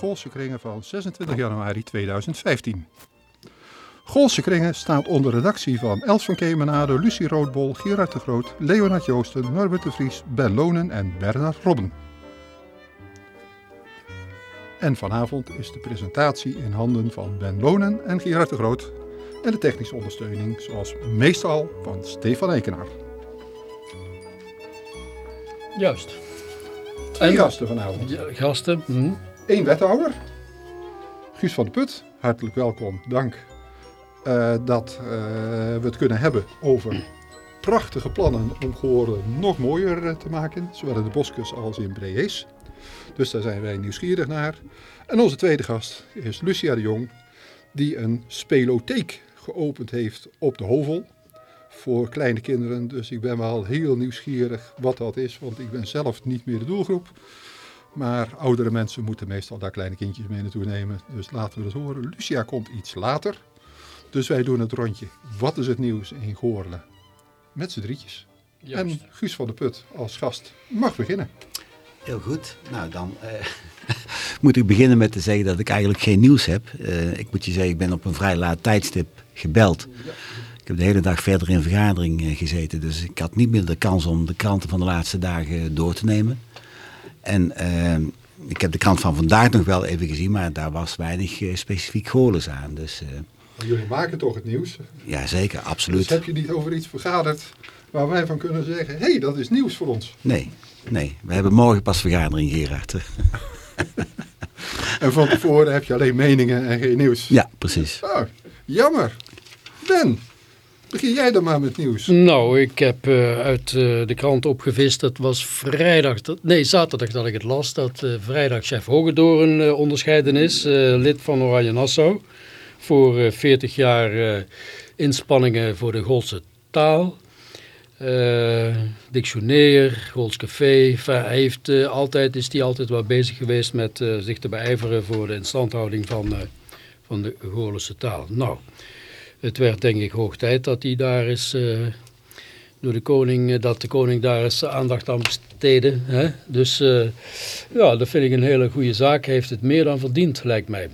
Goolse Kringen van 26 januari 2015. Goolse Kringen staat onder redactie van Els van Kemenade, Lucie Roodbol, Gerard de Groot, Leonard Joosten, Norbert de Vries, Ben Lonen en Bernard Robben. En vanavond is de presentatie in handen van Ben Lonen en Gerard de Groot en de technische ondersteuning zoals meestal van Stefan Ekenaar. Juist. Twee gasten vanavond. Ja, gasten. hm. Eén wethouder, Guus van de Put. Hartelijk welkom. Dank eh, dat eh, we het kunnen hebben over prachtige plannen om Goorlen nog mooier eh, te maken. Zowel in de Boskes als in Brees. Dus daar zijn wij nieuwsgierig naar. En onze tweede gast is Lucia de Jong. Die een spelotheek geopend heeft op de Hovel. Voor kleine kinderen. Dus ik ben wel heel nieuwsgierig wat dat is. Want ik ben zelf niet meer de doelgroep. Maar oudere mensen moeten meestal daar kleine kindjes mee naartoe nemen. Dus laten we dat horen. Lucia komt iets later. Dus wij doen het rondje. Wat is het nieuws in Goorlen? Met z'n drietjes. Juist. En Guus van de Put als gast mag beginnen. Heel goed. Nou, dan eh, moet ik beginnen met te zeggen dat ik eigenlijk geen nieuws heb. Eh, ik moet je zeggen, ik ben op een vrij laat tijdstip gebeld. Ik heb de hele dag verder in vergadering eh, gezeten. Dus ik had niet meer de kans om de kranten van de laatste dagen door te nemen. En eh, ik heb de krant van vandaag nog wel even gezien, maar daar was weinig eh, specifiek Golens aan. Dus eh, jullie maken toch het nieuws? ja, zeker, Dus absoluut. heb je niet over iets vergaderd waar wij van kunnen zeggen... hé, hey, dat is nieuws voor ons. Nee, nee. We hebben morgen pas vergadering, Gerard. En van tevoren heb je alleen meningen en geen nieuws. Ja, precies. Oh, jammer. Ben, begin jij dan maar met nieuws. Nou, ik heb eh, uit eh, de krant opgevist. Het was vrijdag, dat- nee zaterdag dat ik het las. Dat eh, vrijdag chef Hogedoren onderscheiden is. lid van Oranje Nassau. Voor eh, 40 jaar inspanningen voor de Goolse taal. Dictionair, Gools Café. Hij heeft, altijd, is hij altijd wel bezig geweest met zich te beijveren voor de instandhouding van, van de Goorlense taal. Nou, het werd denk ik hoog tijd dat hij daar is, eh, door de koning, eh, dat de koning daar eens aandacht aan besteedde. Hè? Dus eh, ja, dat vind ik een hele goede zaak. Hij heeft het meer dan verdiend, lijkt mij.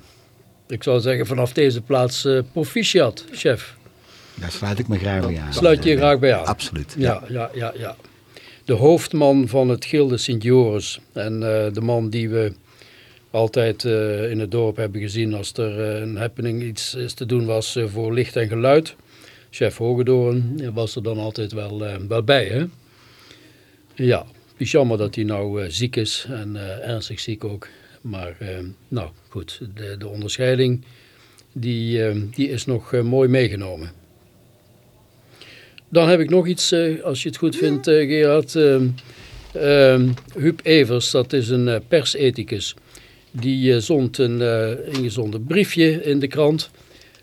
Ik zou zeggen vanaf deze plaats proficiat, chef. Daar sluit ik me graag bij aan. Sluit je graag bij aan. Absoluut. Ja, ja, ja, ja. De hoofdman van het Gilde Sint-Joris. En de man die we altijd eh, in het dorp hebben gezien als er eh, een happening iets te doen was eh, voor licht en geluid. Chef Hogedoorn was er dan altijd wel, wel bij, hè? Ja, het jammer dat hij nou ziek is en ernstig ziek ook. Maar nou goed, de, de onderscheiding die, die is nog mooi meegenomen. Dan heb ik nog iets, als je het goed vindt, Gerard. Huub Evers, dat is een persethicus. Die eh, zond een eh, ingezonden briefje in de krant.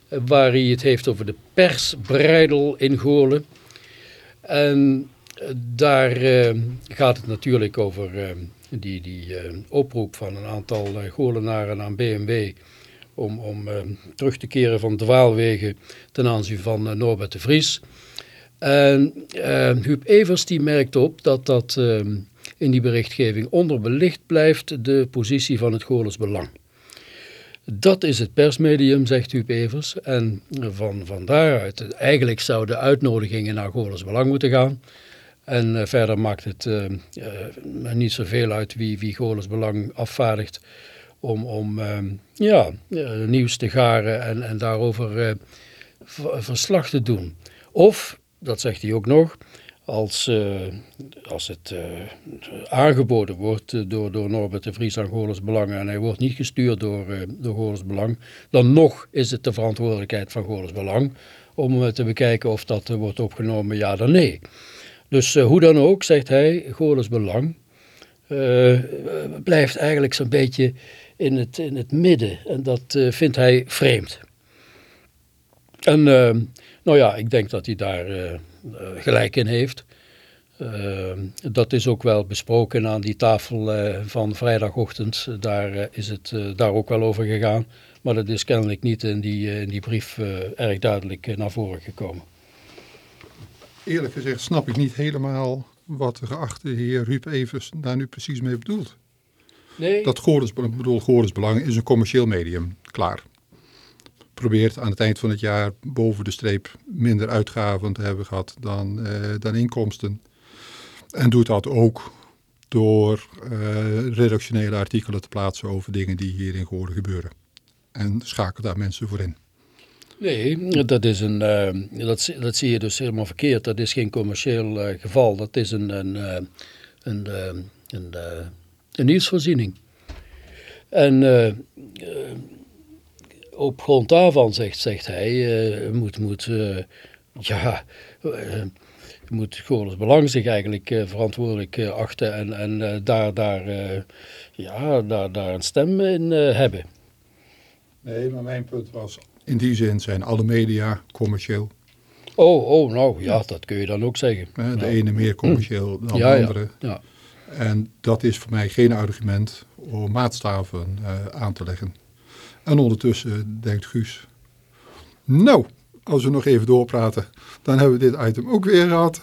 eh, waar hij het heeft over de persbreidel in Goorlen. En daar gaat het natuurlijk over die, die oproep van een aantal Goorlenaren aan BMW. Om, om terug te keren van dwaalwegen ten aanzien van Norbert de Vries. En Huub Evers die merkt op dat dat in die berichtgeving onderbelicht blijft de positie van het Goorles Belang. Dat is het persmedium, zegt Huub Evers. En van, van daaruit, eigenlijk zou de uitnodigingen naar Goorles Belang moeten gaan. En eh, verder maakt het eh, eh, niet zoveel uit wie, wie Goorles Belang afvaardigt om, om eh, ja, nieuws te garen en, en daarover verslag te doen. Of, dat zegt hij ook nog, als, eh, als het eh, aangeboden wordt eh, door, door Norbert de Vries aan Goorles Belang en hij wordt niet gestuurd door, eh, door Belang, dan nog is het de verantwoordelijkheid van Goorles Belang om te bekijken of dat wordt opgenomen, ja dan nee. Dus hoe dan ook, zegt hij, Goorles Belang blijft eigenlijk zo'n beetje in het, in het midden en dat vindt hij vreemd. En nou ja, ik denk dat hij daar gelijk in heeft. Eh, dat is ook wel besproken aan die tafel eh, van vrijdagochtend. Daar eh, is het eh, daar ook wel over gegaan. Maar dat is kennelijk niet in die, eh, in die brief eh, erg duidelijk eh, naar voren gekomen. Eerlijk gezegd snap ik niet helemaal wat de geachte heer Ruud Evers daar nu precies mee bedoelt. Nee, Dat ik bedoel, Belang is een commercieel medium. Klaar. Probeert aan het eind van het jaar boven de streep minder uitgaven te hebben gehad dan, eh, dan inkomsten. En doet dat ook door eh, redactionele artikelen te plaatsen over dingen die hier in gebeuren. En schakelt daar mensen voor in. nee dat, is een, eh, dat, dat zie je dus helemaal verkeerd. Dat is geen commercieel geval. Dat is een, een, een, een, eh, een nieuwsvoorziening. En op grond daarvan zegt, zegt hij, eh, moet, moet, eh, ja, eh, moet Goorles Belang zich eigenlijk verantwoordelijk achten en, en daar, daar, ja, daar, daar een stem in hebben. Nee, maar mijn punt was, in die zin zijn alle media commercieel. Oh, oh, nou ja, dat kun je dan ook zeggen. De Ja. ene meer commercieel dan Ja, de andere. Ja. En dat is voor mij geen argument om maatstaven aan te leggen. En ondertussen denkt Guus, nou, als we nog even doorpraten, dan hebben we dit item ook weer gehad.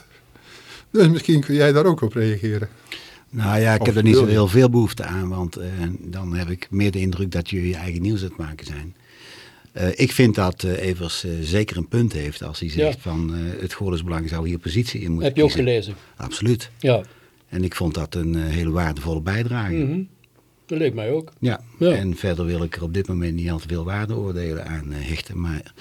Dus misschien kun jij daar ook op reageren. Nou ja, ik Of heb er niet zo heel veel behoefte aan, want eh, dan heb ik meer de indruk dat jullie je eigen nieuws aan het maken zijn. Eh, ik vind dat eh, Evers zeker een punt heeft als hij zegt Ja. van eh, het Goorlensbelang zou hier positie in moeten Heb je ook kiezen. gelezen? Absoluut. Ja. En ik vond dat een hele waardevolle bijdrage. Mhm. Dat leek mij ook. Ja. Ja. en verder wil ik er op dit moment niet al te veel waardeoordelen aan eh, hechten. Maar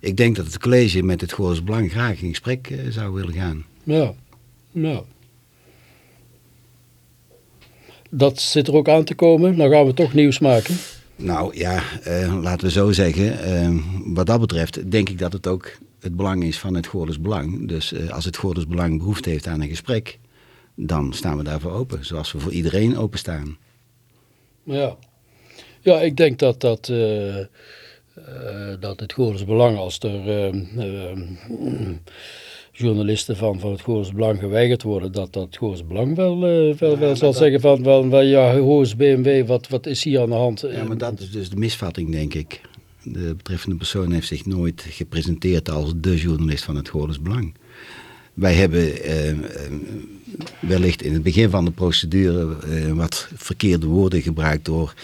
ik denk dat het college met het Goorles Belang graag in gesprek eh, zou willen gaan. Ja. Nou. Dat zit er ook aan te komen. Dan gaan we toch nieuws maken. Nou ja, eh, laten we zo zeggen. wat dat betreft denk ik dat het ook het belang is van het Goorles Belang. Dus als het Goorles Belang behoefte heeft aan een gesprek, dan staan we daarvoor open. Zoals we voor iedereen openstaan. Ja. Ja, ik denk dat dat, eh, eh, dat het Goorles Belang, als er eh, journalisten van, van het Goorles Belang geweigerd worden, dat dat Goorles Belang wel, wel, wel zal zeggen van, van, van ja, Hoos BMW, wat, wat is hier aan de hand? Ja, maar dat is dus de misvatting, denk ik. De betreffende persoon heeft zich nooit gepresenteerd als de journalist van het Goorles Belang. Wij hebben wellicht in het begin van de procedure eh, wat verkeerde woorden gebruikt door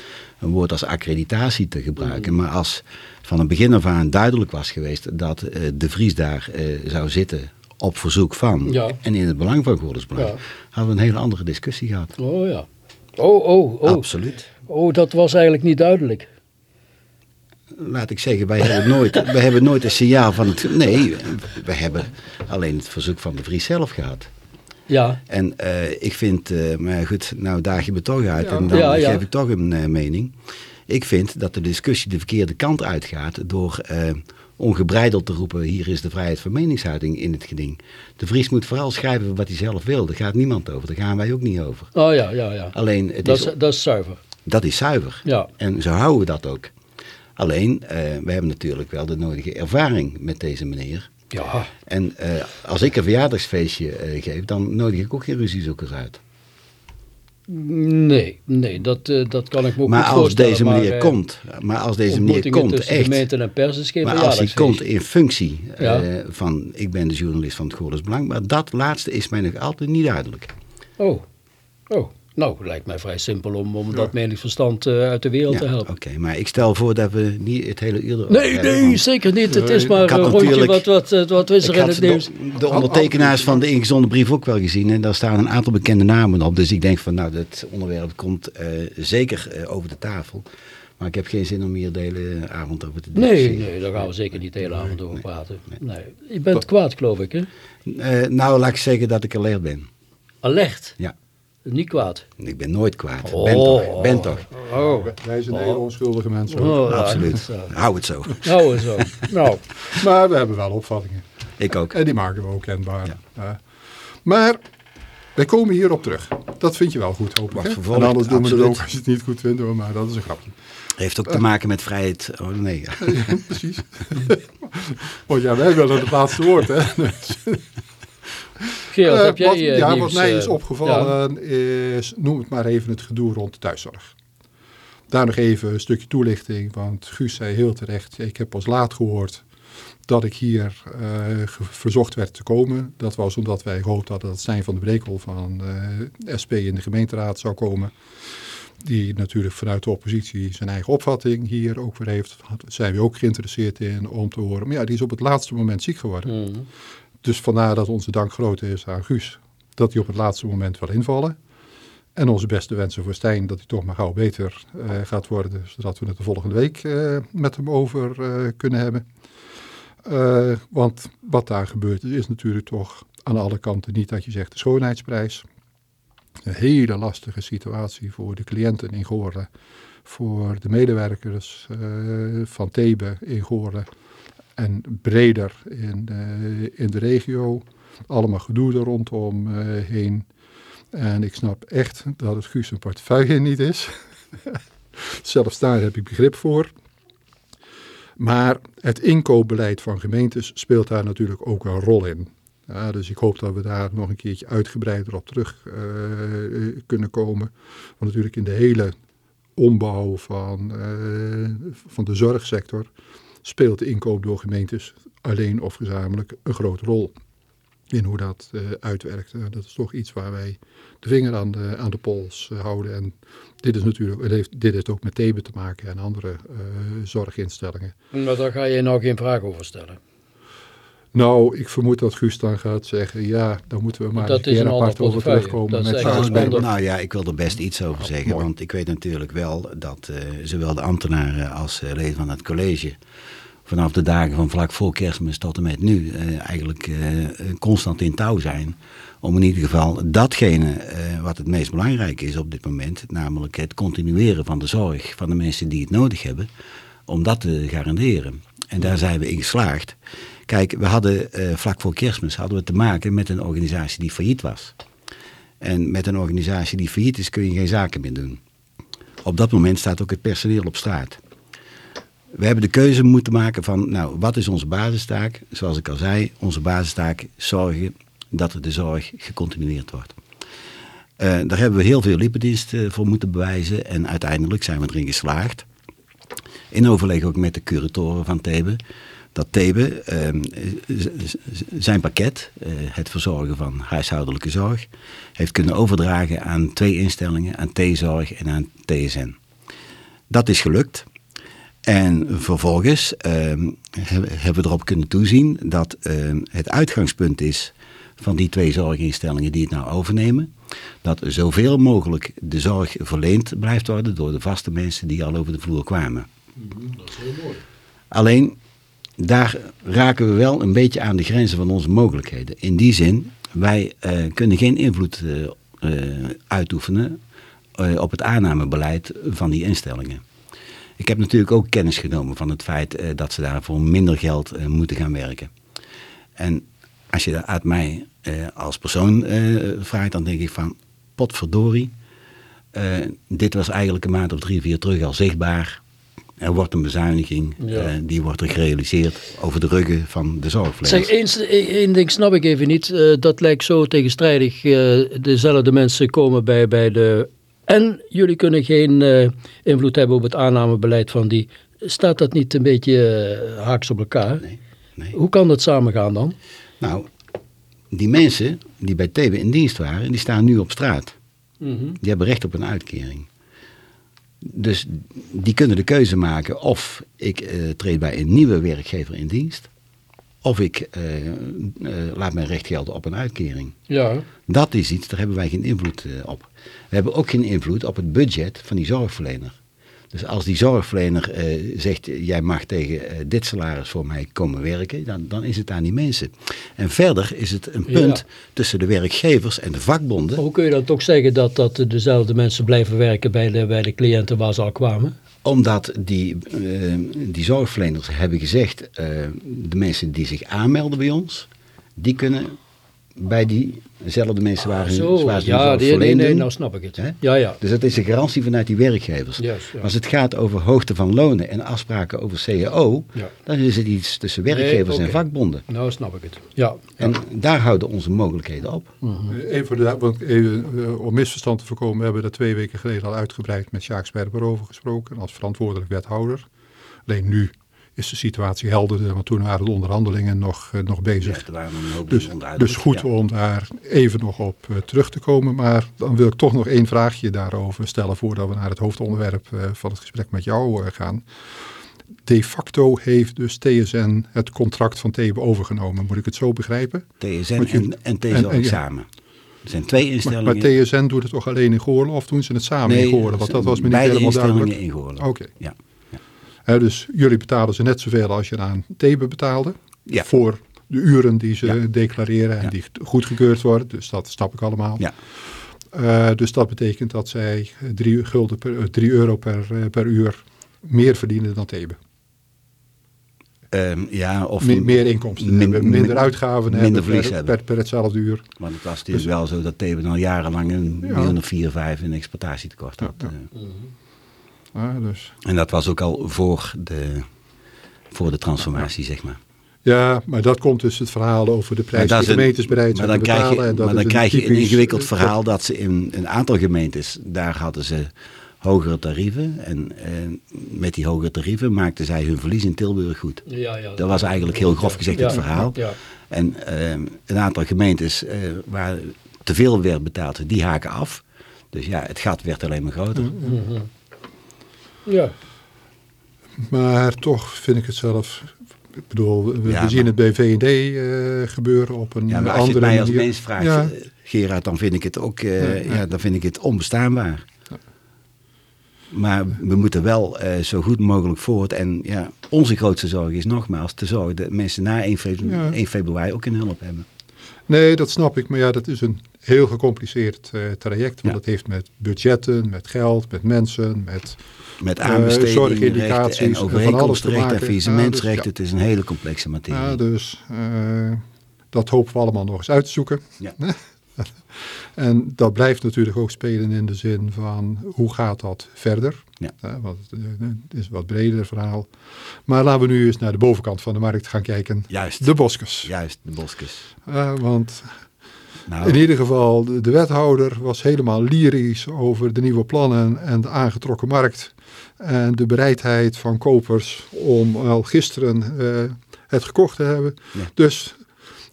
een woord als accreditatie te gebruiken. Maar als van het begin af aan duidelijk was geweest dat eh, de Vries daar eh, zou zitten op verzoek van Ja. en in het belang van Goorles Belang, Ja. hadden we een hele andere discussie gehad. Oh ja. Oh, oh, oh. Absoluut. Oh, dat was eigenlijk niet duidelijk. laat ik zeggen, wij hebben nooit, wij hebben nooit een signaal van het... Nee, we hebben alleen het verzoek van de Vries zelf gehad. Ja, En eh, ik vind, eh, maar goed, nou daag je me toch uit Ja. en dan Ja, geef ik toch een eh, mening. Ik vind dat de discussie de verkeerde kant uitgaat door ongebreideld te roepen... hier is de vrijheid van meningsuiting in het geding. De Vries moet vooral schrijven wat hij zelf wil. Daar gaat niemand over, daar gaan wij ook niet over. oh ja, ja, ja. Alleen, het Dat is, dat is zuiver. dat is zuiver. Ja. En zo houden we dat ook. Alleen, we hebben natuurlijk wel de nodige ervaring met deze meneer. Ja, En eh, als ik een verjaardagsfeestje eh, geef, dan nodig ik ook geen ruziezoekers uit. nee, nee, dat, eh, dat kan ik me ook maar als voorstellen. deze meneer eh, komt, maar als deze meneer komt, echt. gemeente en pers is geen Maar als hij komt in functie Ja. van, ik ben de journalist van het Goorles Belang, maar dat laatste is mij nog altijd niet duidelijk. Oh, oh. Nou, lijkt mij vrij simpel om, om Ja. dat meningsverstand eh, uit de wereld Ja, te helpen. Oké, maar ik stel voor dat we niet het hele uur Nee, hebben, nee, want zeker niet. Het Nee, is maar een rondje wat, wat, eh, wat is er in het nieuws. de, de ondertekenaars van de ingezonden brief ook wel gezien. En daar staan een aantal bekende namen op. Dus ik denk van nou, dat onderwerp komt eh, zeker over de tafel. Maar ik heb geen zin om hier de hele avond over te Nee, discussiëren. nee, daar gaan we zeker niet de hele avond over praten. Nee. Je bent kwaad, geloof ik, hè? Nou, laat ik zeggen dat ik alert ben. Alert. Ja. Niet kwaad. Ik ben nooit kwaad. Oh. Ben toch. Ben toch. Oh, Wij zijn hele onschuldige mensen. oh Absoluut. zo. Hou het zo. Nou, zo. Nou, Maar we hebben wel opvattingen. Ik ook. En die maken we ook kenbaar. Ja. Ja. Maar wij komen hierop terug. Dat vind je wel goed, hopelijk. Hè? vervolgd, En anders doen we het ook als je het niet goed vindt. hoor, Maar dat is een grapje. Heeft ook te maken met vrijheid. Oh nee. Precies. Want ja, wij willen het laatste woord. Hè? Gerard, Eh, heb jij wat, eh, ja, nieuws, wat mij eh, is opgevallen is, noem het maar even het gedoe rond de thuiszorg. Daar nog even een stukje toelichting, want Guus zei heel terecht, ik heb pas laat gehoord dat ik hier eh, verzocht werd te komen. Dat was omdat wij gehoopt hadden dat Stijn van de Brekel van eh, SP in de gemeenteraad zou komen. die natuurlijk vanuit de oppositie zijn eigen opvatting hier ook weer heeft. Daar zijn we ook geïnteresseerd in om te horen. Maar ja, die is op het laatste moment ziek geworden. Mhm. Dus vandaar dat onze dank groot is aan Guus. Dat hij op het laatste moment wil invallen. En onze beste wensen voor Stijn dat hij toch maar gauw beter eh, gaat worden. Zodat we het de volgende week eh, met hem over eh, kunnen hebben. Want wat daar gebeurt is, natuurlijk toch aan alle kanten niet dat je zegt de schoonheidsprijs. Een hele lastige situatie voor de cliënten in Goorlen. Voor de medewerkers van Thebe in Goorlen. En breder in, eh, in de regio. Allemaal gedoe er rondom eh, heen. En ik snap echt dat het Guus een portefeuille niet is. Zelfs daar heb ik begrip voor. Maar het inkoopbeleid van gemeentes speelt daar natuurlijk ook een rol in. Dus ik hoop dat we daar nog een keertje uitgebreider op terug eh, kunnen komen. Want natuurlijk in de hele ombouw van, van de zorgsector speelt de inkoop door gemeentes alleen of gezamenlijk een grote rol in hoe dat eh, uitwerkt. Eh, dat is toch iets waar wij de vinger aan de, aan de pols eh, houden. En dit is natuurlijk, het heeft, dit heeft ook met Thebe te maken en andere eh, zorginstellingen. Maar daar ga je nou geen vraag over stellen. Nou, ik vermoed dat Guus dan gaat zeggen, ja, dan moeten we maar Dat een keer een apart over terugkomen. Dat is met Nou, nou ja, ik wil er best iets over zeggen. mooi. Want ik weet natuurlijk wel dat eh, zowel de ambtenaren als uh, leden van het college... vanaf de dagen van vlak voor kerstmis tot en met nu... eh, eigenlijk eh, constant in touw zijn... om in ieder geval datgene eh, wat het meest belangrijk is op dit moment... namelijk het continueren van de zorg van de mensen die het nodig hebben... om dat te garanderen. En daar zijn we in geslaagd. Kijk, we hadden eh, vlak voor kerstmis hadden we te maken met een organisatie die failliet was. En met een organisatie die failliet is kun je geen zaken meer doen. Op dat moment staat ook het personeel op straat. We hebben de keuze moeten maken van, nou, wat is onze basistaak? Zoals ik al zei, onze basistaak is zorgen dat de zorg gecontinueerd wordt. Uh, daar hebben we heel veel liependienst uh, voor moeten bewijzen en uiteindelijk zijn we erin geslaagd. In overleg ook met de curatoren van Thebe dat Thebe uh, zijn pakket, uh, het verzorgen van huishoudelijke zorg, heeft kunnen overdragen aan twee instellingen, aan T-zorg en aan TSN. Dat is gelukt. En vervolgens uh, hebben we erop kunnen toezien dat het uitgangspunt is van die twee zorginstellingen die het nou overnemen. Dat zoveel mogelijk de zorg verleend blijft worden door de vaste mensen die al over de vloer kwamen. -hmm, dat is heel mooi. Alleen daar raken we wel een beetje aan de grenzen van onze mogelijkheden. In die zin, wij uh, kunnen geen invloed uh, uh, uitoefenen op het aannamebeleid van die instellingen. Ik heb natuurlijk ook kennis genomen van het feit dat ze daar voor minder geld moeten gaan werken. En als je dat uit mij als persoon vraagt, dan denk ik van potverdorie. dit was eigenlijk een maand of drie, vier terug al zichtbaar. Er wordt een bezuiniging, ja. uh, die wordt er gerealiseerd over de ruggen van de zorgverleners. Zeg, één, één ding snap ik even niet. Uh, dat lijkt zo tegenstrijdig. Uh, dezelfde mensen komen bij, bij de... En jullie kunnen geen invloed hebben op het aannamebeleid van die... Staat dat niet een beetje haaks op elkaar? Nee, nee. Hoe kan dat samengaan dan? Nou, die mensen die bij Thebe in dienst waren, die staan nu op straat. Mm -hmm. Die hebben recht op een uitkering. Dus die kunnen de keuze maken of ik uh, treed bij een nieuwe werkgever in dienst. Of ik uh, uh, laat mijn recht gelden op een uitkering. Ja. Dat is iets, daar hebben wij geen invloed op. We hebben ook geen invloed op het budget van die zorgverlener. Dus als die zorgverlener zegt, jij mag tegen dit salaris voor mij komen werken, dan, dan is het aan die mensen. En verder is het een punt ja. tussen de werkgevers en de vakbonden. Maar hoe kun je dan toch zeggen dat, dat dezelfde mensen blijven werken bij de, bij de cliënten waar ze al kwamen? Omdat die, uh, die zorgverleners hebben gezegd, uh, de mensen die zich aanmelden bij ons, die kunnen bij diezelfde mensen waar, ah, waar ze ja, nee, nee, nee, nou snap ik het. Hè? Ja, ja. Dus dat is een garantie vanuit die werkgevers. Yes, ja. Als het gaat over hoogte van lonen en afspraken over CAO, ja. dan is het iets tussen werkgevers nee, okay. en vakbonden. Nou snap ik het. Ja. En daar houden onze mogelijkheden op. Mm -hmm. Even voor de, want even, uh, om misverstand te voorkomen, we hebben er twee weken geleden al uitgebreid met Sjaak Sperber over gesproken als verantwoordelijk wethouder. Alleen nu is de situatie helderder. Want toen waren de onderhandelingen nog, eh, nog bezig. Ja, waren nog een hoop Dus, dus goed Ja. om daar even nog op eh, terug te komen. Maar dan wil ik toch nog één vraagje daarover stellen voordat we naar het hoofdonderwerp eh, van het gesprek met jou gaan. De facto heeft dus TSN het contract van Thebe overgenomen. Moet ik het zo begrijpen? TSN je- en, en TSO en- samen. Er zijn twee instellingen. maar TSN doet het toch alleen in Goorlen of doen ze het samen in Goorlen? Want dat was me niet helemaal instellingen duidelijk. in Goorlen. Oké. Ja. Hè, dus jullie betalen ze net zoveel als je aan Thebe betaalde. Ja. Voor de uren die ze Ja. declareren en Ja. die goedgekeurd worden. Dus dat snap ik allemaal. Ja. Eh, dus dat betekent dat zij 3 gulden per, eh, 3 euro per, eh, per uur meer verdienen dan Thebe. Ehm, ja, of Me- meer inkomsten min- hebben, minder min- uitgaven minder hebben verlies per, hebben. per, per hetzelfde uur. Want het was natuurlijk wel zo dat Thebe al jarenlang een Ja. miljoen of vier, vijf in exploitatietekort had. Ja, Eh, Ah, dus. En dat was ook al voor de, voor de transformatie, zeg maar. Ja, maar dat komt dus het verhaal over de prijs dat die een- gemeentes bereid maar zijn dan te krijg betalen. je, en dat maar is dan krijg je een ingewikkeld verhaal dat ze in een aantal gemeentes, daar hadden ze hogere tarieven. En eh, met die hogere tarieven maakten zij hun verlies in Tilburg goed. Ja, ja. Dat was eigenlijk heel grof gezegd het verhaal. Ja. En eh, een aantal gemeentes eh, waar te veel werd betaald, die haken af. Dus ja, het gat werd alleen maar groter. Ja. Maar toch vind ik het zelf. Ik bedoel, we, Ja, we zien maar- het bij V&D eh, gebeuren op een Ja, maar als je andere het mij als manier. mens vraagt, Ja. Gerard, dan vind ik het ook eh, Ja, ja, ja. dan vind ik het onbestaanbaar. Maar we moeten wel eh, zo goed mogelijk voort. En ja, onze grootste zorg is nogmaals te zorgen dat mensen na 1 februari, Ja. 1 februari ook een hulp hebben. Nee, dat snap ik. Maar ja, dat is een heel gecompliceerd eh, traject. Want Ja. dat heeft met budgetten, met geld, met mensen, met... Met Eh, aanbestedingen, zorgindicaties en van alles te maken. faillissementsrecht. Ja, dus, Het is een hele complexe materie. Ja, dus eh, dat hopen we allemaal nog eens uit te zoeken. Ja. En dat blijft natuurlijk ook spelen in de zin van hoe gaat dat verder? Ja. Want het, eh, het is een wat breder verhaal. Maar laten we nu eens naar de bovenkant van de markt gaan kijken. Juist, De boskes. juist, de boskes. Eh, want Nou, in ieder geval, de, de wethouder was helemaal lyrisch over de nieuwe plannen en de aangetrokken markt. En de bereidheid van kopers om al gisteren eh, het gekocht te hebben. Ja. Dus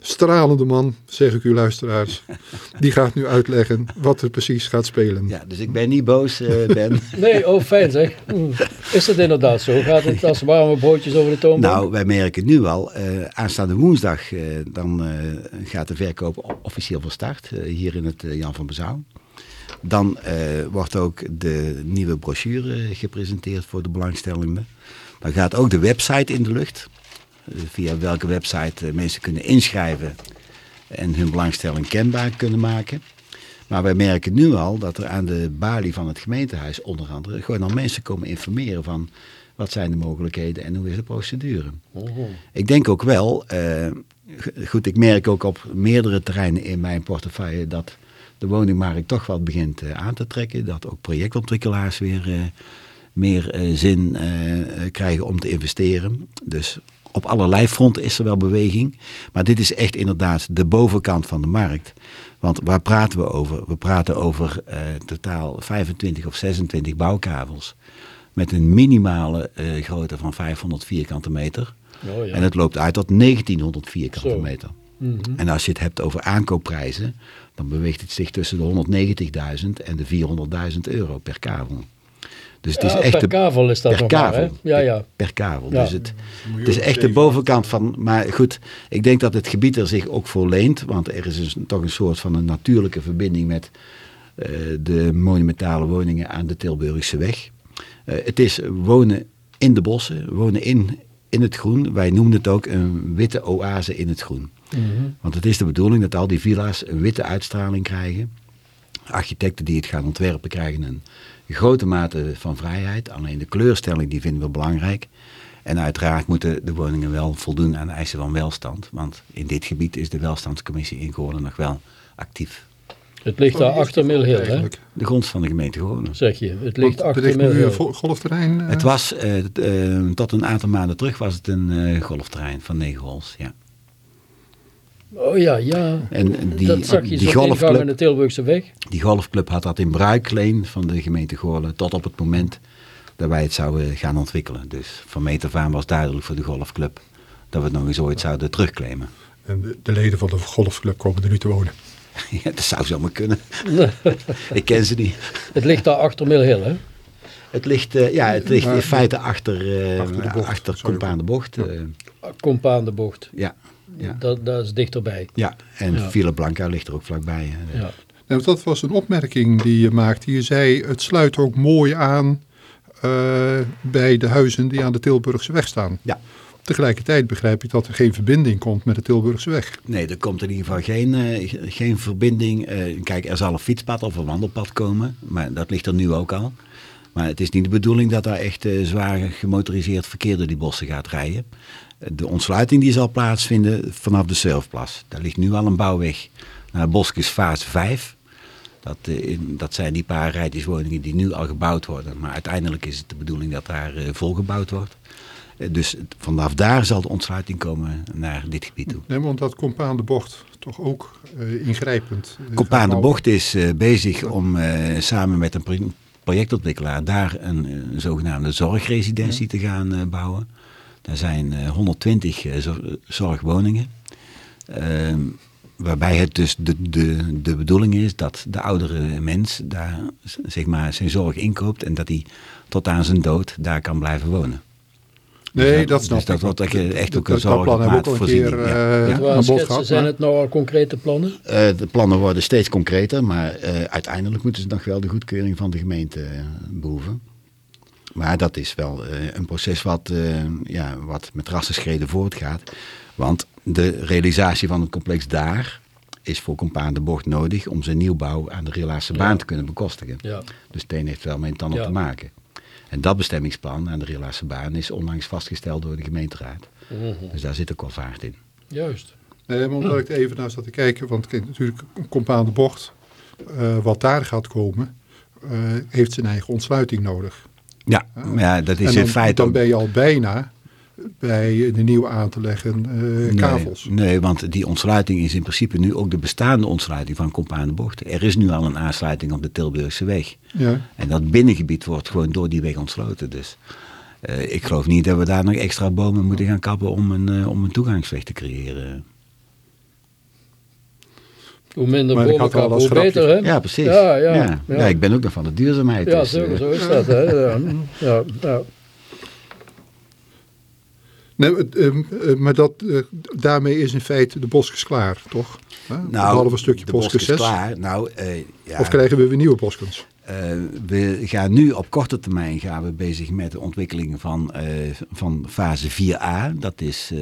stralende man, zeg ik u luisteraars, die gaat nu uitleggen wat er precies gaat spelen. ja, dus ik ben niet boos, eh, Ben. Nee, oh fijn zeg. Hm. Is dat inderdaad zo? Gaat het als warme broodjes over de toonbank? Nou, wij merken nu al, eh, aanstaande woensdag, eh, dan eh, gaat de verkoop officieel van start, hier in het Jan van Bezouw. Dan eh, wordt ook de nieuwe brochure gepresenteerd voor de belangstellenden. Dan gaat ook de website in de lucht, via welke website eh, mensen kunnen inschrijven en hun belangstelling kenbaar kunnen maken. Maar wij merken nu al dat er aan de balie van het gemeentehuis onder andere gewoon al mensen komen informeren van wat zijn de mogelijkheden en hoe is de procedure. Mhm. Ik denk ook wel, eh, goed, ik merk ook op meerdere terreinen in mijn portefeuille dat de woningmarkt toch wat begint eh, aan te trekken. Dat ook projectontwikkelaars weer eh, meer eh, zin eh, eh, krijgen om te investeren. Dus op allerlei fronten is er wel beweging. Maar dit is echt inderdaad de bovenkant van de markt. Want waar praten we over? We praten over eh, totaal 25 of 26 bouwkavels. Met een minimale eh, grootte van 500 vierkante meter. Oh, ja. En het loopt uit tot 1900 vierkante Zo. meter. Mhm. En als je het hebt over aankoopprijzen, dan beweegt het zich tussen de 190.000 en de 400.000 euro per kavel. Dus het is Ja, echt per de, kavel is dat per nog maar, kavel. hè? Ja, ja. Per kavel. Ja. Dus het, het is echt de bovenkant van. Maar goed, ik denk dat het gebied er zich ook voor leent. Want er is dus toch een soort van een natuurlijke verbinding met eh, de monumentale woningen aan de Tilburgse weg. Eh, het is wonen in de bossen, wonen in, in het groen. Wij noemen het ook een witte oase in het groen. Mhm. Want het is de bedoeling dat al die villa's een witte uitstraling krijgen. Architecten die het gaan ontwerpen krijgen een grote mate van vrijheid. Alleen de kleurstelling die vinden we belangrijk. En uiteraard moeten de woningen wel voldoen aan de eisen van welstand. Want in dit gebied is de welstandscommissie in Goorlen nog wel actief. Het ligt daar achter Hill, hè? De grond van de gemeente Goorlen. Zeg je. Het Want ligt er achter vo- golfterrein. eh, Het was eh, t- eh, tot een aantal maanden terug was het een eh, golfterrein van negen holes. Ja. Oh ja, ja. En die, dat zag je die golfclub- in de Tilburgse weg. Die golfclub had dat in bruikleen van de gemeente Goorlen tot op het moment dat wij het zouden gaan ontwikkelen. Dus van meet af aan was duidelijk voor de golfclub dat we het nog eens ooit zouden terugclaimen. En de, de leden van de golfclub komen er nu te wonen. ja, dat zou zomaar kunnen. Ik ken ze niet. Het ligt daar achter Mill Hill, hè? Het ligt, eh, ja, het ligt Maar- in feite achter, eh Achter de bocht, achter sorry. Komp aan de bocht. eh, Compaan de bocht. ja, ja, Dat, dat is dichterbij. ja, en Ja. Villa Blanca ligt er ook vlakbij. hè. Ja. Nou, dat was een opmerking die je maakte. Je zei, het sluit ook mooi aan eh, bij de huizen die aan de Tilburgse weg staan. Ja. Tegelijkertijd begrijp ik dat er geen verbinding komt met de Tilburgse weg. Nee, er komt in ieder geval geen, eh, geen verbinding. Eh, kijk, er zal een fietspad of een wandelpad komen, maar dat ligt er nu ook al. Maar het is niet de bedoeling dat daar echt eh, zwaar gemotoriseerd verkeer door die bossen gaat rijden. De ontsluiting die zal plaatsvinden vanaf de Surfplas. Daar ligt nu al een bouwweg naar Boskes fase 5. Dat, eh, dat zijn die paar rijtjeswoningen die nu al gebouwd worden. Maar uiteindelijk is het de bedoeling dat daar eh, volgebouwd wordt. Eh, Dus vanaf daar zal de ontsluiting komen naar dit gebied toe. Nee, want dat komt aan de bocht toch ook ingrijpend. eh, Compaan de. Bocht is bezig om samen met een pro- projectontwikkelaar daar een, een zogenaamde zorgresidentie te gaan bouwen. Daar zijn eh, 120 eh, zor- zorgwoningen. Ehm, waarbij het dus de, de, de bedoeling is dat de oudere mens daar zeg maar, zijn zorg inkoopt en dat hij tot aan zijn dood daar kan blijven wonen. Nee, Dus dat snap dus dat ik. wordt echt, eh, echt ook Dat- een dat plan hebben we ook al een keer zorgmaatvoorziening. eh, Ja. Ja. Het waren aan bod schetsen. gehad. Zijn maar- het nou al concrete plannen? Eh, de plannen worden steeds concreter, maar eh, uiteindelijk moeten ze nog wel de goedkeuring van de gemeente eh, behoeven. Maar dat is wel eh, een proces wat, eh, ja, wat met rassenschreden voortgaat. Want de realisatie van het complex daar is voor Compaan de Bocht nodig om zijn nieuwbouw aan de Rielaarse baan Ja. te kunnen bekostigen. Ja. Dus het een heeft wel met het ander Ja. te maken. En dat bestemmingsplan aan de Rielaarse baan is onlangs vastgesteld door de gemeenteraad. Mhm. Dus daar zit ook wel vaart in. Juist. Nee, maar omdat ik er even naar zat te kijken, want kijk, natuurlijk komt aan de bocht. eh, wat daar gaat komen, eh, heeft zijn eigen ontsluiting nodig. Ja, maar ja dat is dan, in feite dan ben je al bijna bij de nieuw aan te leggen eh, kavels. Nee, nee, want die ontsluiting is in principe nu ook de bestaande ontsluiting van Compaan de Bocht. Er is nu al een aansluiting op de Tilburgse weg. Ja. En dat binnengebied wordt gewoon door die weg ontsloten. Dus eh, ik geloof niet dat we daar nog extra bomen moeten gaan kappen om een, eh, om een toegangsweg te creëren. Hoe minder kappen, als hoe beter, hè? Ja, precies. Ja, ja, ja. ja. Ja, ik ben ook nog van de duurzaamheid. Ja, dus, zo, eh, zo is dat, hè? Ja, ja, ja. Nee, ehm, eh, maar dat, eh, daarmee is in feite de boskes klaar, toch? Hè? Behalve een stukje Nou, de bos boskes is 6. klaar. Nou, eh, ja, Of krijgen we weer nieuwe boskens? Eh, we gaan nu op korte termijn gaan we bezig met de ontwikkeling van, eh, van fase 4a. Dat is eh,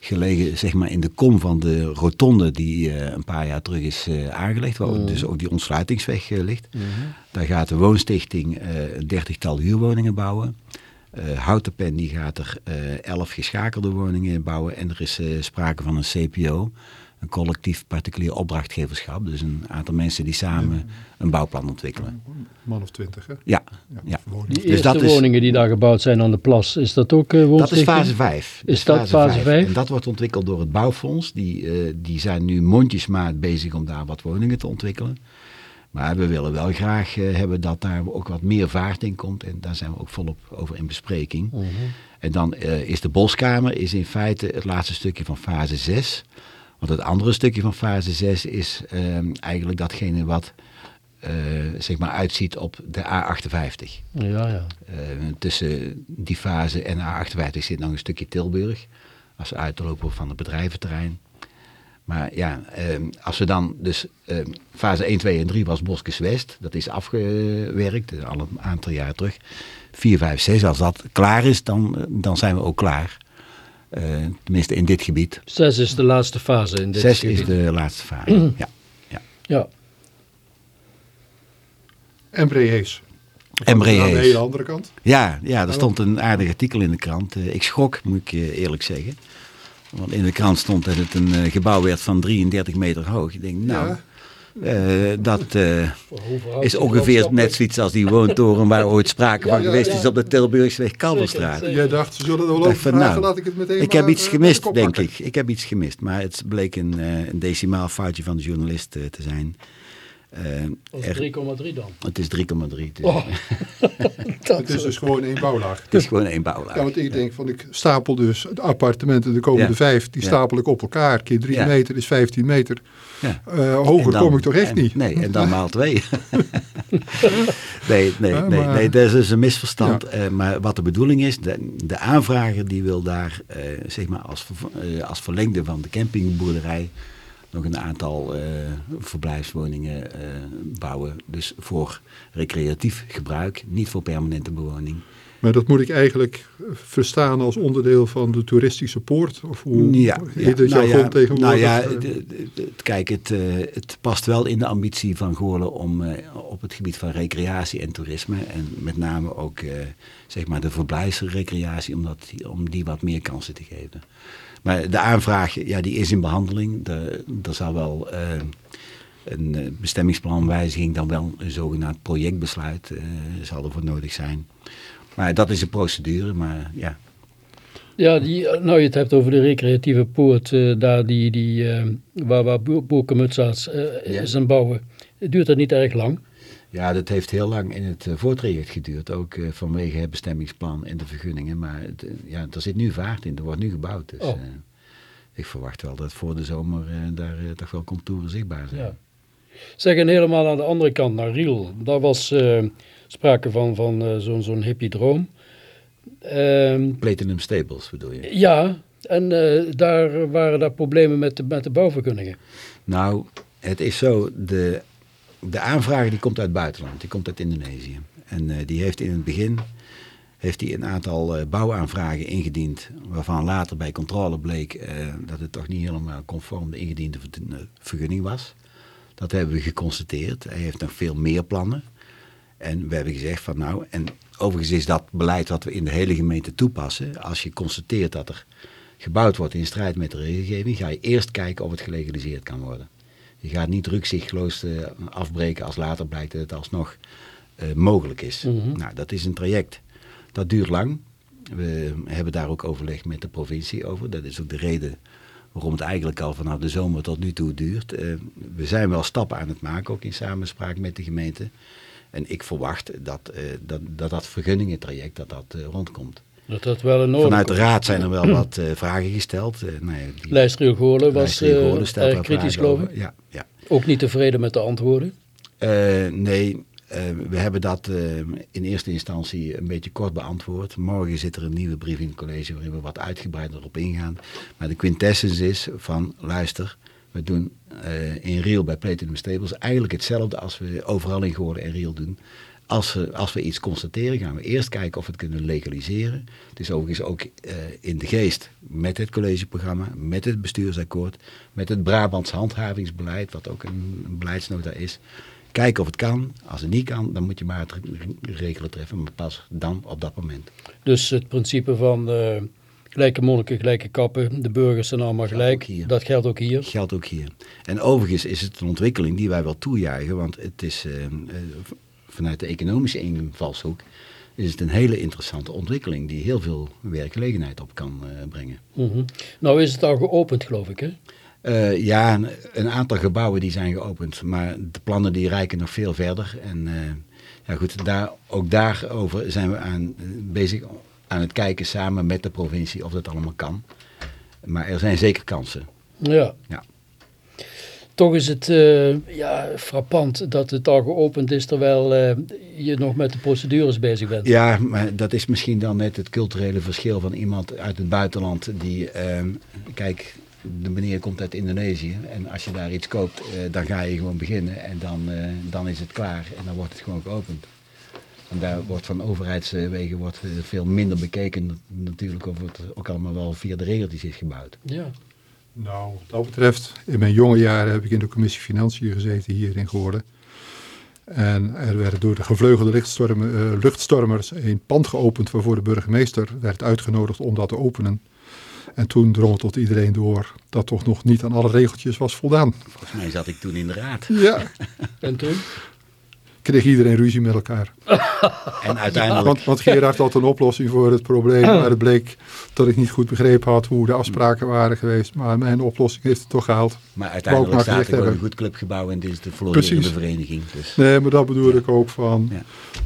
gelegen zeg maar, in de kom van de rotonde die eh, een paar jaar terug is eh, aangelegd. Waar ook- dus ook die ontsluitingsweg eh, ligt. Daar gaat de woonstichting een dertigtal huurwoningen bouwen. Eh Houtenpen die gaat er elf geschakelde woningen bouwen. En er is sprake van een CPO, een collectief particulier opdrachtgeverschap. Dus een aantal mensen die samen een bouwplan ontwikkelen. Man of twintig, hè? Ja, Ja, ja. Die Dus eerste dat is- woningen die daar gebouwd zijn aan de plas, is dat ook uh, Dat is fase 5. Is dat fase vijf? En dat wordt ontwikkeld door het bouwfonds. Die, eh, die zijn nu mondjesmaat bezig om daar wat woningen te ontwikkelen. Maar we willen wel graag eh, hebben dat daar ook wat meer vaart in komt. En daar zijn we ook volop over in bespreking. Mhm. En dan eh, is de boskamer is in feite het laatste stukje van fase 6. Want het andere stukje van fase 6 is ehm, eigenlijk datgene wat eh, zeg maar uitziet op de A58. Ja, ja. Eh, tussen die fase en A58 zit nog een stukje Tilburg. Als uitloper van het bedrijventerrein. Maar ja, ehm, als we dan dus fase 1, 2 en 3 was Boskes West. Dat is afgewerkt, al een aantal jaar terug. 4, 5, 6, als dat klaar is, dan, dan zijn we ook klaar. Eh, tenminste in dit gebied. Zes is de laatste fase in dit 6 gebied. is de laatste fase. ja. ja. Ja. Embraers. Aan de hele andere kant. Ja, ja, er stond een aardig artikel in de krant. Eh, ik schrok, moet ik je eerlijk zeggen. Want in de krant stond dat het een eh, gebouw werd van 33 meter hoog. Ik denk, nou, Ja. Eh, dat eh, is ongeveer net zoiets als die woontoren waar ooit sprake van geweest is op de Tilburgsweg Kalverstraat. Jij dacht, ze zullen er wel over nou, laat ik het meteen Ik heb iets eh, gemist, denk ik. Ik heb iets gemist, maar het bleek een, een decimaal foutje van de journalist te zijn. Eh, Of er- 3,3 dan. het is 3,3. Het is, Oh, dat Het is dus gewoon één bouwlaag. het is gewoon één bouwlaag. Ja, want ik denk van ik stapel dus de appartementen, de komende Ja. vijf, die Ja. stapel ik op elkaar. Keer drie Ja. meter is 15 meter. Ja. Eh, hoger dan- kom ik toch echt en- niet? Nee, en dan maal twee. nee, nee, Ja, nee, nee, dat is dus een misverstand. Eh, maar wat de bedoeling is, de, de aanvrager die wil daar, eh, zeg maar als, eh, als verlengde van de campingboerderij nog een aantal eh, verblijfswoningen eh, bouwen. Dus voor recreatief gebruik, niet voor permanente bewoning. Maar dat moet ik eigenlijk verstaan als onderdeel van de toeristische poort? Of hoe Ja, heet het nou ja, tegenwoordig? Nou ja, kijk, het, eh, het past wel in de ambitie van Goorlen om eh, op het gebied van recreatie en toerisme en met name ook eh, zeg maar de verblijfsrecreatie, om, dat, om die wat meer kansen te geven. Maar de aanvraag, ja, die is in behandeling. De, er zal wel een bestemmingsplanwijziging, dan wel een zogenaamd projectbesluit eh, zal ervoor nodig zijn. Maar dat is een procedure, maar ja, Ja, die, eh, nou je het hebt over de recreatieve poort, eh, daar die, die, eh, waar, waar Boer- Boerkemutsaats Ja. is aan bouwen. Duurt dat niet erg lang? Ja, dat heeft heel lang in het voortraject geduurd, ook vanwege het bestemmingsplan en de vergunningen. Maar het, ja, er zit nu vaart in, er wordt nu gebouwd. Dus Oh. ik verwacht wel dat voor de zomer daar toch wel contouren zichtbaar zijn. Ja. Zeg, en helemaal aan de andere kant, naar Riel. Daar was sprake van, van eh, zo'n zo'n hippiedroom. Ehm Platinum Stables bedoel je? ja, en eh, daar waren daar problemen met de, met de bouwvergunningen. Nou, het is zo, de, de aanvraag die komt uit het buitenland, die komt uit Indonesië. En eh, die heeft in het begin heeft hij een aantal bouwaanvragen ingediend, waarvan later bij controle bleek dat het toch niet helemaal conform de ingediende ver- vergunning was. Dat hebben we geconstateerd. Hij heeft nog veel meer plannen. En we hebben gezegd van nou, en overigens is dat beleid wat we in de hele gemeente toepassen. Als je constateert dat er gebouwd wordt in strijd met de regelgeving, ga je eerst kijken of het gelegaliseerd kan worden. Je gaat niet rukzichtloos eh, afbreken als later blijkt dat het alsnog eh, mogelijk is. Mhm. Nou, dat is een traject. Dat duurt lang. We hebben daar ook overleg met de provincie over. Dat is ook de reden waarom het eigenlijk al vanaf de zomer tot nu toe duurt. Eh, we zijn wel stappen aan het maken, ook in samenspraak met de gemeente. En ik verwacht dat eh, dat, dat, dat vergunningentraject dat dat, eh, rondkomt. Dat dat wel orde Vanuit de raad zijn er wel wat eh, vragen gesteld. Die- Lijstriel Goorlen was erg kritisch, geloof ik. Ja, ja. Ook niet tevreden met de antwoorden. Nee, we hebben dat in eerste instantie een beetje kort beantwoord. Morgen zit er een nieuwe brief in het college waarin we wat uitgebreider op ingaan. Maar de quintessence is van, luister, we doen eh, in Riel bij Platinum Stables eigenlijk hetzelfde als we overal in Goorden en Riel doen. Als we, als we iets constateren, gaan we eerst kijken of we het kunnen legaliseren. Het is overigens ook eh, in de geest met het collegeprogramma, met het bestuursakkoord, met het Brabants handhavingsbeleid, wat ook een, beleidsnota is. Kijken of het kan. Als het niet kan, dan moet je maar regelen treffen, maar pas dan op dat moment. Dus het principe van eh, gelijke monniken, gelijke kappen, de burgers zijn allemaal Geldt gelijk. Dat geldt ook hier. Geldt ook hier. En overigens is het een ontwikkeling die wij wel toejuichen, want het is eh, eh, vanuit de economische invalshoek is het een hele interessante ontwikkeling die heel veel werkgelegenheid op kan eh, brengen. Mhm. Nou is het al geopend, geloof ik, hè? Ja, een, een aantal gebouwen die zijn geopend, maar de plannen die reiken nog veel verder. En ja goed, daar, ook daarover zijn we aan, bezig aan het kijken samen met de provincie of dat allemaal kan. Maar er zijn zeker kansen. Ja. Ja. Toch is het eh, ja, frappant dat het al geopend is terwijl eh, je nog met de procedures bezig bent. Ja, maar dat is misschien dan net het culturele verschil van iemand uit het buitenland die, ehm, kijk, de meneer komt uit Indonesië en als je daar iets koopt, eh, dan ga je gewoon beginnen en dan, eh, dan is het klaar en dan wordt het gewoon geopend. En daar wordt van overheidswegen wordt veel minder bekeken natuurlijk of het ook allemaal wel via de regeltjes is gebouwd. Ja. Nou, wat dat betreft, in mijn jonge jaren heb ik in de commissie Financiën gezeten hier in Goorden. En er werd door de gevleugelde eh, luchtstormers een pand geopend waarvoor de burgemeester werd uitgenodigd om dat te openen. En toen drong tot iedereen door dat toch nog niet aan alle regeltjes was voldaan. Volgens mij zat ik toen in de raad. Ja, En toen? Kreeg iedereen ruzie met elkaar. En uiteindelijk... Want, want Gerard had een oplossing voor het probleem. Maar het bleek dat ik niet goed begrepen had hoe de afspraken waren geweest. Maar mijn oplossing heeft het toch gehaald. Maar uiteindelijk maar staat er een goed clubgebouw en dit is de florerende Precies. vereniging. Dus. Nee, maar dat bedoel ik ook van... Ja.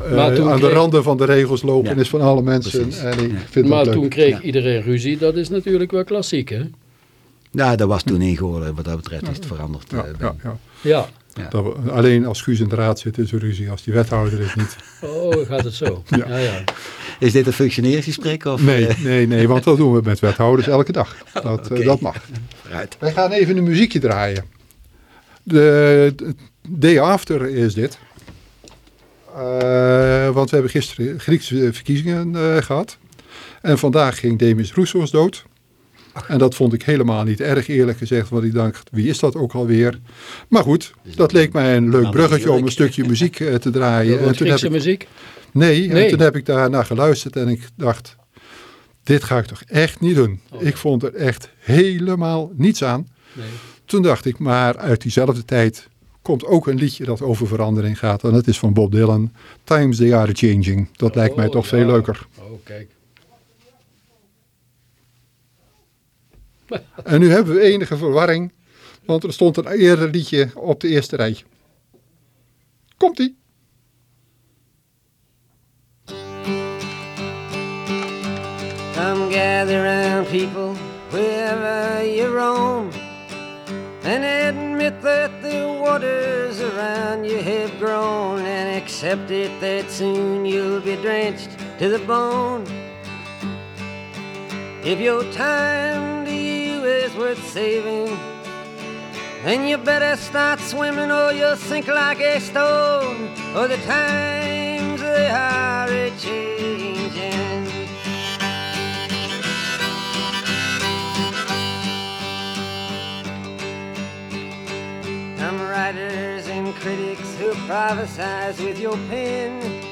eh, Maar toen aan de randen van de regels lopen Ja. is van alle mensen. Precies. En ik Ja. vind Maar dat toen leuk. kreeg Ja. iedereen ruzie. Dat is natuurlijk wel klassiek, hè? Nou, dat was toen ingeworden. Wat dat betreft is het veranderd. Ja, eh, ja, ja. Ja. Ja. Dat we- alleen als Guus in de raad zit is er ruzie. Als die wethouder is niet. Oh, gaat het zo? Ja. ja. ja. Is dit een functioneringsgesprek? Of, Nee, eh, nee, nee, want dat doen we met wethouders elke dag. Dat, eh, dat mag. vooruit. Wij gaan even een muziekje draaien. De, de day after is dit. Eh, want we hebben gisteren Griekse verkiezingen eh, gehad. En vandaag ging Demis Rousseau dood. En dat vond ik helemaal niet erg eerlijk gezegd. Want ik dacht, wie is dat ook alweer? Maar goed, dat leek mij een leuk bruggetje om een stukje muziek eh, te draaien. En toen heb Griekse ik, muziek? nee, Nee. en toen heb ik daarna geluisterd en ik dacht, dit ga ik toch echt niet doen. Oh. Ik vond er echt helemaal niets aan. Nee. Toen dacht ik, maar uit diezelfde tijd komt ook een liedje dat over verandering gaat. En dat is van Bob Dylan. Times they are changing. Dat lijkt mij Oh, toch ja. veel leuker. Oh, kijk. En nu hebben we enige verwarring. Want er stond een eerder liedje op de eerste rij. Komt-ie. Come gather round, people, wherever you roam, and admit that the waters around you have grown, and accept it that soon you'll be drenched to the bone. If your time is worth saving, then you better start swimming or you'll sink like a stone, or the times they are a-changing. Some writers and critics who prophesize with your pen.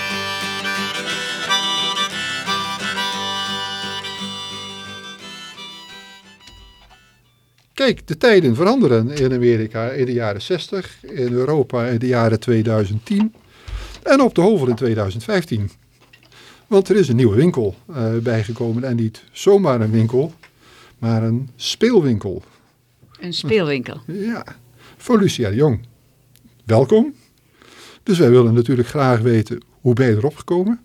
Kijk, de tijden veranderen in Amerika in de jaren 60, in Europa in de jaren 2010 en op de Hovel in 2015. Want er is een nieuwe winkel eh, bijgekomen en niet zomaar een winkel, maar een speelwinkel. Een speelwinkel. Ja, voor Lucia de Jong. Welkom. Dus wij willen natuurlijk graag weten, hoe ben je erop gekomen?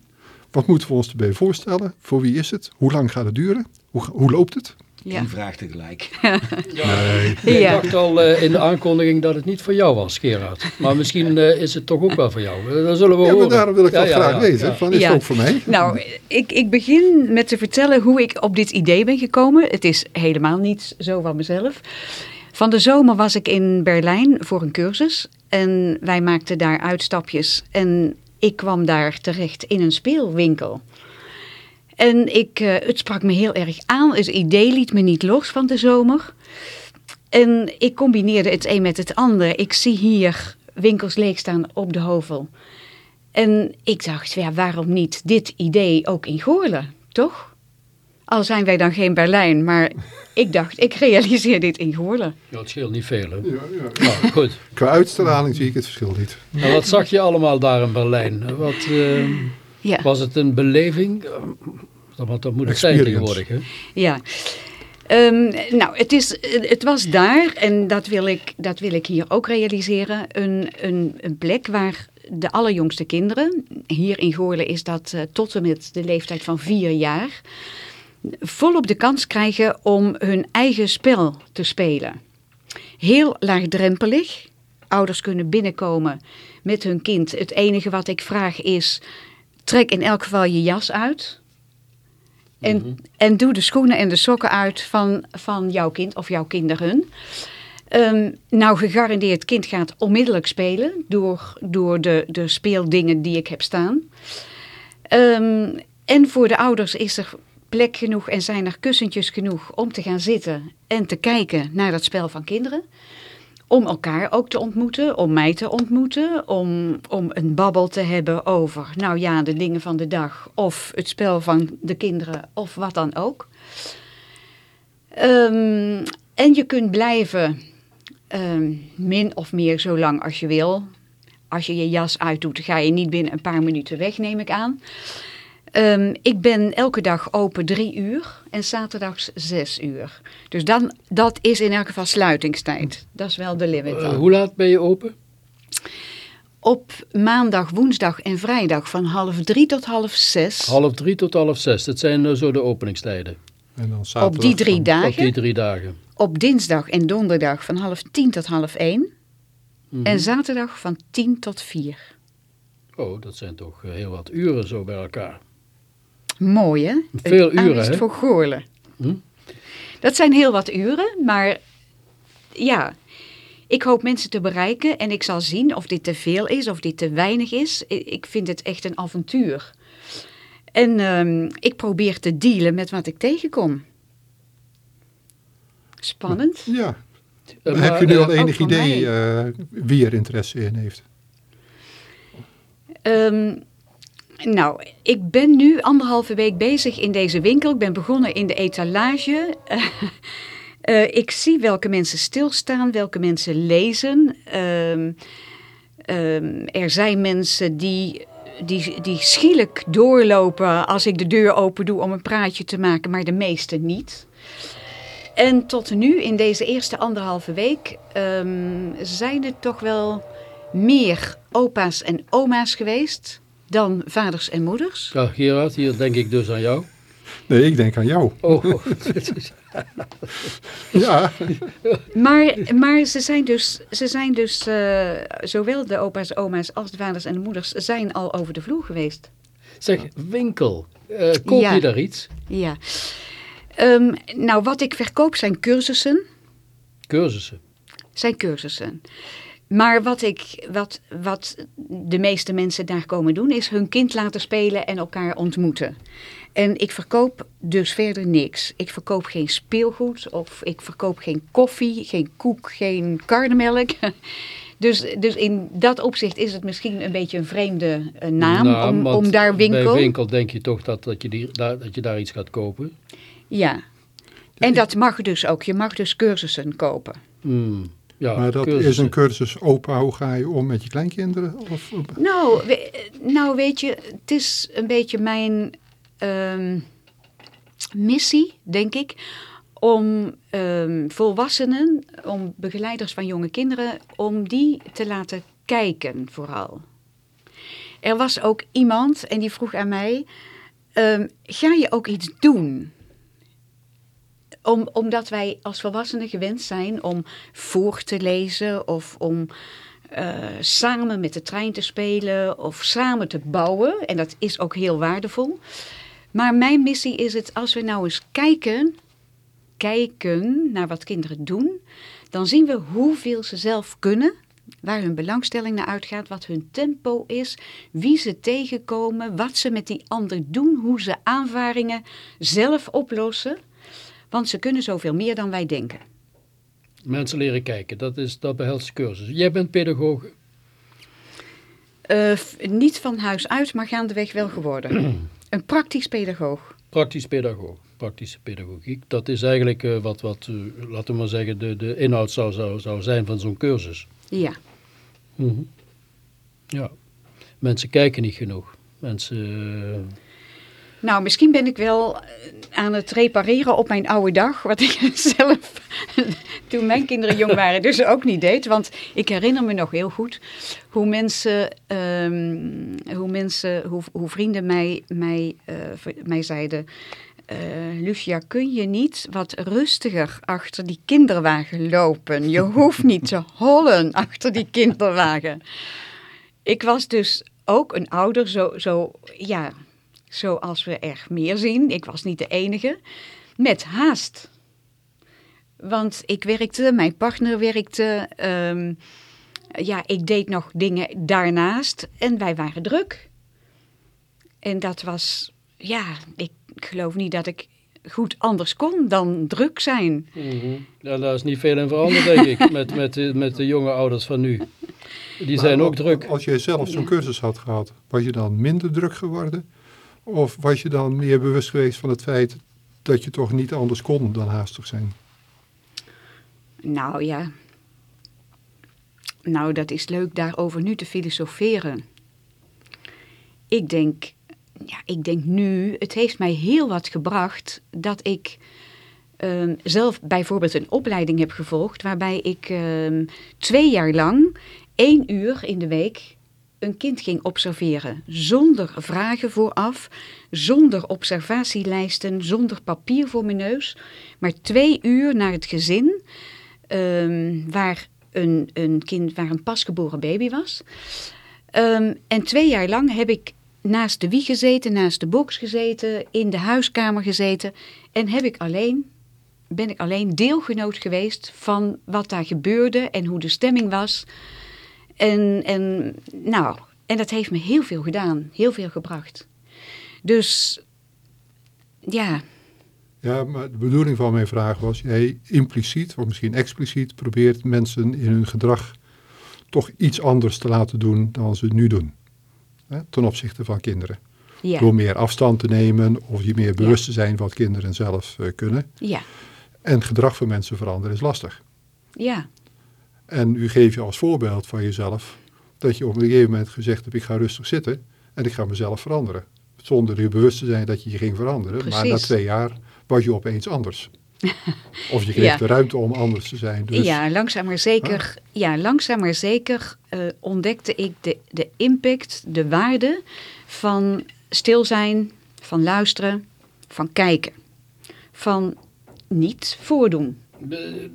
Wat moeten we ons erbij voorstellen? Voor wie is het? Hoe lang gaat het duren? Hoe, hoe loopt het? Ja. Die vraag tegelijk. Nee. Ik Ja. dacht al eh, in de aankondiging dat het niet voor jou was, Gerard. Maar misschien eh, is het toch ook wel voor jou. Eh, Dat zullen we Ja, horen. daarom wil ik Ja, dat ja, graag ja, weten. ja. Van, is Ja. het ook voor mij? Nou, ik, ik begin met te vertellen hoe ik op dit idee ben gekomen. Het is helemaal niet zo van mezelf. Van de zomer was ik in Berlijn voor een cursus. En wij maakten daar uitstapjes. En ik kwam daar terecht in een speelwinkel. En ik, eh, het sprak me heel erg aan. Het idee liet me niet los van de zomer. En ik combineerde het een met het ander. Ik zie hier winkels leegstaan op de Hovel. En ik dacht, ja, waarom niet dit idee ook in Goorlen, toch? Al zijn wij dan geen Berlijn, maar ik dacht, ik realiseer dit in Goorlen. Ja, het scheelt niet veel. Hè? Ja, ja. Nou, goed. Qua uitstraling zie ik het verschil niet. En wat zag je allemaal daar in Berlijn? Wat, eh, Ja, was het een beleving? Want dat moet het zijn tegenwoordig. Hè? ja. Ehm, nou, het, is, het was daar, en dat wil ik, dat wil ik hier ook realiseren, een, een, een plek waar de allerjongste kinderen, hier in Goorlen is dat eh, tot en met de leeftijd van vier jaar, volop de kans krijgen om hun eigen spel te spelen. Heel laagdrempelig. Ouders kunnen binnenkomen met hun kind. Het enige wat ik vraag is, trek in elk geval je jas uit. En, Mhm. en doe de schoenen en de sokken uit van, van jouw kind of jouw kinderen. Ehm, nou, gegarandeerd, kind gaat onmiddellijk spelen door, door de, de speeldingen die ik heb staan. Ehm, en voor de ouders is er plek genoeg en zijn er kussentjes genoeg om te gaan zitten en te kijken naar dat spel van kinderen. Om elkaar ook te ontmoeten, om mij te ontmoeten, om, om een babbel te hebben over, nou ja, de dingen van de dag of het spel van de kinderen of wat dan ook. Ehm, en je kunt blijven ehm, min of meer zo lang als je wil. Als je je jas uitdoet, ga je niet binnen een paar minuten weg, neem ik aan. Ehm, ik ben elke dag open drie uur en zaterdags zes uur. Dus dan, dat is in elk geval sluitingstijd. Dat is wel de limit Eh, hoe laat ben je open? Op maandag, woensdag en vrijdag van half drie tot half zes. Half drie tot half zes. Dat zijn eh, zo de openingstijden. En dan op zaterdag die drie van- dagen. Op die drie dagen. Op dinsdag en donderdag van half tien tot half één. Mhm. En zaterdag van tien tot vier. Oh, dat zijn toch eh, heel wat uren zo bij elkaar. Mooi hè? Veel Een uren, hè? voor Goorlen. Hm? Dat zijn heel wat uren, maar ja, ik hoop mensen te bereiken en ik zal zien of dit te veel is of dit te weinig is. Ik vind het echt een avontuur. En ehm, ik probeer te dealen met wat ik tegenkom. Spannend. Ja. Heb maar, je nu eh, al enig idee eh, wie er interesse in heeft? Ehm, nou, ik ben nu anderhalve week bezig in deze winkel. Ik ben begonnen in de etalage. Eh, ik zie welke mensen stilstaan, welke mensen lezen. Ehm, ehm, er zijn mensen die, die, die schielijk doorlopen als ik de deur open doe om een praatje te maken, maar de meeste niet. En tot nu, in deze eerste anderhalve week, ehm, zijn er toch wel meer opa's en oma's geweest dan vaders en moeders. Ja, Gerard, hier denk ik dus aan jou. Nee, ik denk aan jou. Oh, oh, Ja, Maar, maar ze zijn dus, ze zijn dus eh, zowel de opa's, oma's als de vaders en de moeders zijn al over de vloer geweest. zeg, winkel. Eh, koop Ja. je daar iets? Ja. Ehm, nou, wat ik verkoop zijn cursussen. Cursussen. Zijn cursussen. Maar wat, ik, wat, wat de meeste mensen daar komen doen, is hun kind laten spelen en elkaar ontmoeten. En ik verkoop dus verder niks. Ik verkoop geen speelgoed of ik verkoop geen koffie, geen koek, geen karnemelk. Dus, dus in dat opzicht is het misschien een beetje een vreemde eh, naam Nou, om, om daar winkel. Bij winkel denk je toch dat, dat, je die, daar, dat je daar iets gaat kopen. Ja. En dat mag dus ook. Je mag dus cursussen kopen. Hmm, ja, maar dat cursussen. is een cursus opa, hoe ga je om met je kleinkinderen? Of, Nou, we- nou, weet je, het is een beetje mijn ehm, missie, denk ik, om ehm, volwassenen, om begeleiders van jonge kinderen, om die te laten kijken vooral. Er was ook iemand en die vroeg aan mij, ehm, ga je ook iets doen? Om, omdat wij als volwassenen gewend zijn om voor te lezen of om eh, samen met de trein te spelen of samen te bouwen. En dat is ook heel waardevol. Maar mijn missie is het, als we nou eens kijken, kijken naar wat kinderen doen, dan zien we hoeveel ze zelf kunnen, waar hun belangstelling naar uitgaat, wat hun tempo is, wie ze tegenkomen, wat ze met die ander doen, hoe ze aanvaringen zelf oplossen. Want ze kunnen zoveel meer dan wij denken. Mensen leren kijken, dat, is, dat behelst de cursus. Jij bent pedagoog. Uh, niet van huis uit, maar gaandeweg wel geworden. Een praktisch pedagoog. Praktisch pedagoog, praktische pedagogiek. Dat is eigenlijk uh, wat, wat uh, laten we maar zeggen, de, de inhoud zou, zou, zou zijn van zo'n cursus. Ja. Mm -hmm. Ja. Mensen kijken niet genoeg. Mensen... Nou, misschien ben ik wel aan het repareren op mijn oude dag. Wat ik zelf toen mijn kinderen jong waren dus ook niet deed. Want ik herinner me nog heel goed hoe mensen, um, hoe, mensen hoe, hoe vrienden mij, mij, uh, mij zeiden... Uh, Lucia, kun je niet wat rustiger achter die kinderwagen lopen? Je hoeft niet te hollen achter die kinderwagen. Ik was dus ook een ouder, zo, zo ja, zoals we er meer zien. Ik was niet de enige. Met haast. Want ik werkte, mijn partner werkte. Um, ja, ik deed nog dingen daarnaast. En wij waren druk. En dat was, ja, ik geloof niet dat ik goed anders kon dan druk zijn. Mm -hmm. Ja, daar is niet veel in veranderd, denk ik, met, met, de, met de jonge ouders van nu. Die maar zijn ook druk. Als jij zelf zo'n cursus had gehad, was je dan minder druk geworden? Of was je dan meer bewust geweest van het feit dat je toch niet anders kon dan haastig zijn? Nou ja. Nou, dat is leuk daarover nu te filosoferen. Ik denk, ja, ik denk nu, het heeft mij heel wat gebracht dat ik uh, zelf bijvoorbeeld een opleiding heb gevolgd waarbij ik uh, twee jaar lang één uur in de week een kind ging observeren. Zonder vragen vooraf, zonder observatielijsten, zonder papier voor mijn neus. Maar twee uur naar het gezin um, waar, een, een kind, waar een pasgeboren baby was. Um, en twee jaar lang heb ik naast de wieg gezeten, naast de box gezeten, in de huiskamer gezeten. En heb ik alleen, ben ik alleen deelgenoot geweest van wat daar gebeurde en hoe de stemming was. En, en, nou, en dat heeft me heel veel gedaan, heel veel gebracht. Dus ja. Ja, maar de bedoeling van mijn vraag was, jij impliciet of misschien expliciet probeert mensen in hun gedrag toch iets anders te laten doen dan ze nu doen. Hè, ten opzichte van kinderen. Ja. Door meer afstand te nemen of je meer bewust te zijn wat kinderen zelf uh, kunnen. Ja. En gedrag van mensen veranderen is lastig. Ja. En u geeft je als voorbeeld van jezelf dat je op een gegeven moment gezegd hebt, ik ga rustig zitten en ik ga mezelf veranderen. Zonder je bewust te zijn dat je je ging veranderen. Precies. Maar na twee jaar was je opeens anders. of je kreeg ja. de ruimte om anders te zijn. Dus... Ja, langzaam maar zeker, ah. ja, langzaam maar zeker uh, ontdekte ik de, de impact, de waarde van stil zijn, van luisteren, van kijken. Van niet voordoen.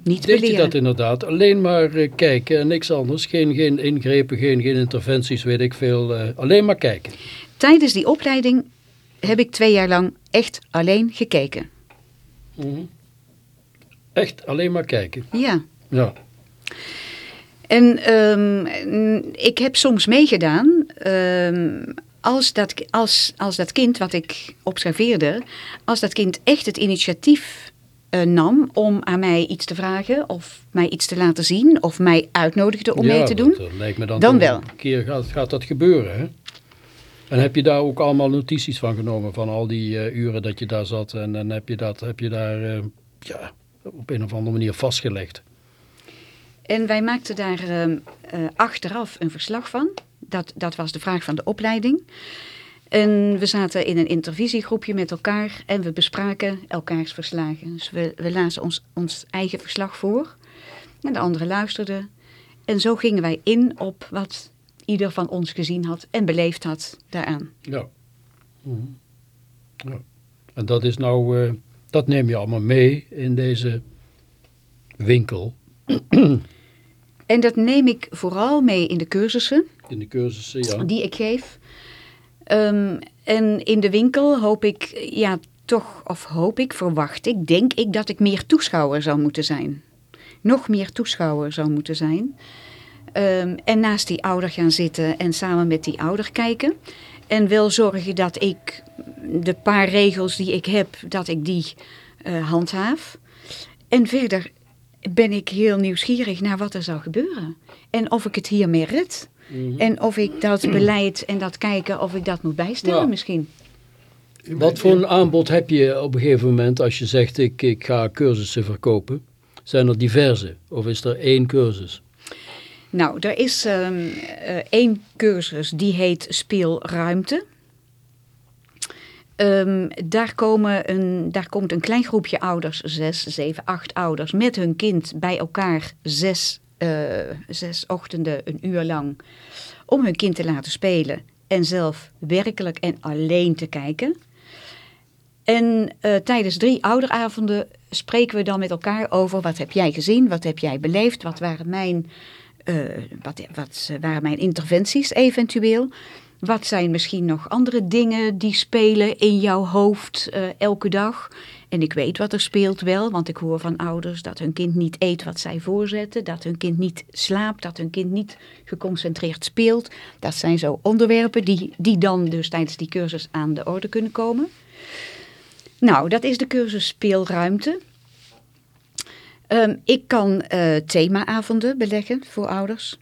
Niet Deed je dat inderdaad? Alleen maar uh, kijken en niks anders. Geen, geen ingrepen, geen, geen interventies, weet ik veel. Uh, alleen maar kijken. Tijdens die opleiding heb ik twee jaar lang echt alleen gekeken. Mm -hmm. Echt alleen maar kijken? Ja. Ja. En um, ik heb soms meegedaan... Um, als dat, als, als dat kind wat ik observeerde... als dat kind echt het initiatief uh, nam om aan mij iets te vragen of mij iets te laten zien of mij uitnodigde om ja, mee te doen, dat, uh, lijkt me dan, dan wel. Een keer gaat, gaat dat gebeuren. Hè? En heb je daar ook allemaal notities van genomen van al die uh, uren dat je daar zat en, en heb je dat heb je daar ja, op een of andere manier vastgelegd? En wij maakten daar achteraf een verslag van. Dat, dat was de vraag van de opleiding. En we zaten in een intervisiegroepje met elkaar en we bespraken elkaars verslagen. Dus we, we lazen ons, ons eigen verslag voor en de anderen luisterden. En zo gingen wij in op wat ieder van ons gezien had en beleefd had daaraan. Ja. Mhm. ja. En dat is nou, eh, dat neem je allemaal mee in deze winkel, En dat neem ik vooral mee in de cursussen in de cursussen, ja. die ik geef. Ehm, en in de winkel hoop ik, ja, toch, of hoop ik, verwacht ik, denk ik dat ik meer toeschouwer zou moeten zijn. Nog meer toeschouwer zou moeten zijn. Ehm, en naast die ouder gaan zitten en samen met die ouder kijken. En wel zorgen dat ik de paar regels die ik heb, dat ik die eh, handhaaf. En verder ben ik heel nieuwsgierig naar wat er zou gebeuren. En of ik het hiermee red. Mhm. En of ik dat beleid en dat kijken, of ik dat moet bijstellen Ja. misschien. Wat voor een aanbod heb je op een gegeven moment als je zegt ik, ik ga cursussen verkopen? Zijn er diverse of is er één cursus? Nou, er is ehm, eh, één cursus die heet Speelruimte. Ehm, daar, komen een, daar komt een klein groepje ouders, zes, zeven, acht ouders, met hun kind bij elkaar zes, zes ochtenden, een uur lang, om hun kind te laten spelen en zelf werkelijk en alleen te kijken. En eh, tijdens drie ouderavonden spreken we dan met elkaar over wat heb jij gezien, wat heb jij beleefd, wat waren mijn, eh, wat, wat waren mijn interventies eventueel. Wat zijn misschien nog andere dingen die spelen in jouw hoofd eh, elke dag? En ik weet wat er speelt wel, want ik hoor van ouders dat hun kind niet eet wat zij voorzetten, dat hun kind niet slaapt, dat hun kind niet geconcentreerd speelt. Dat zijn zo onderwerpen die, die dan dus tijdens die cursus aan de orde kunnen komen. Nou, dat is de cursus speelruimte. Ehm, ik kan eh, themaavonden beleggen voor ouders.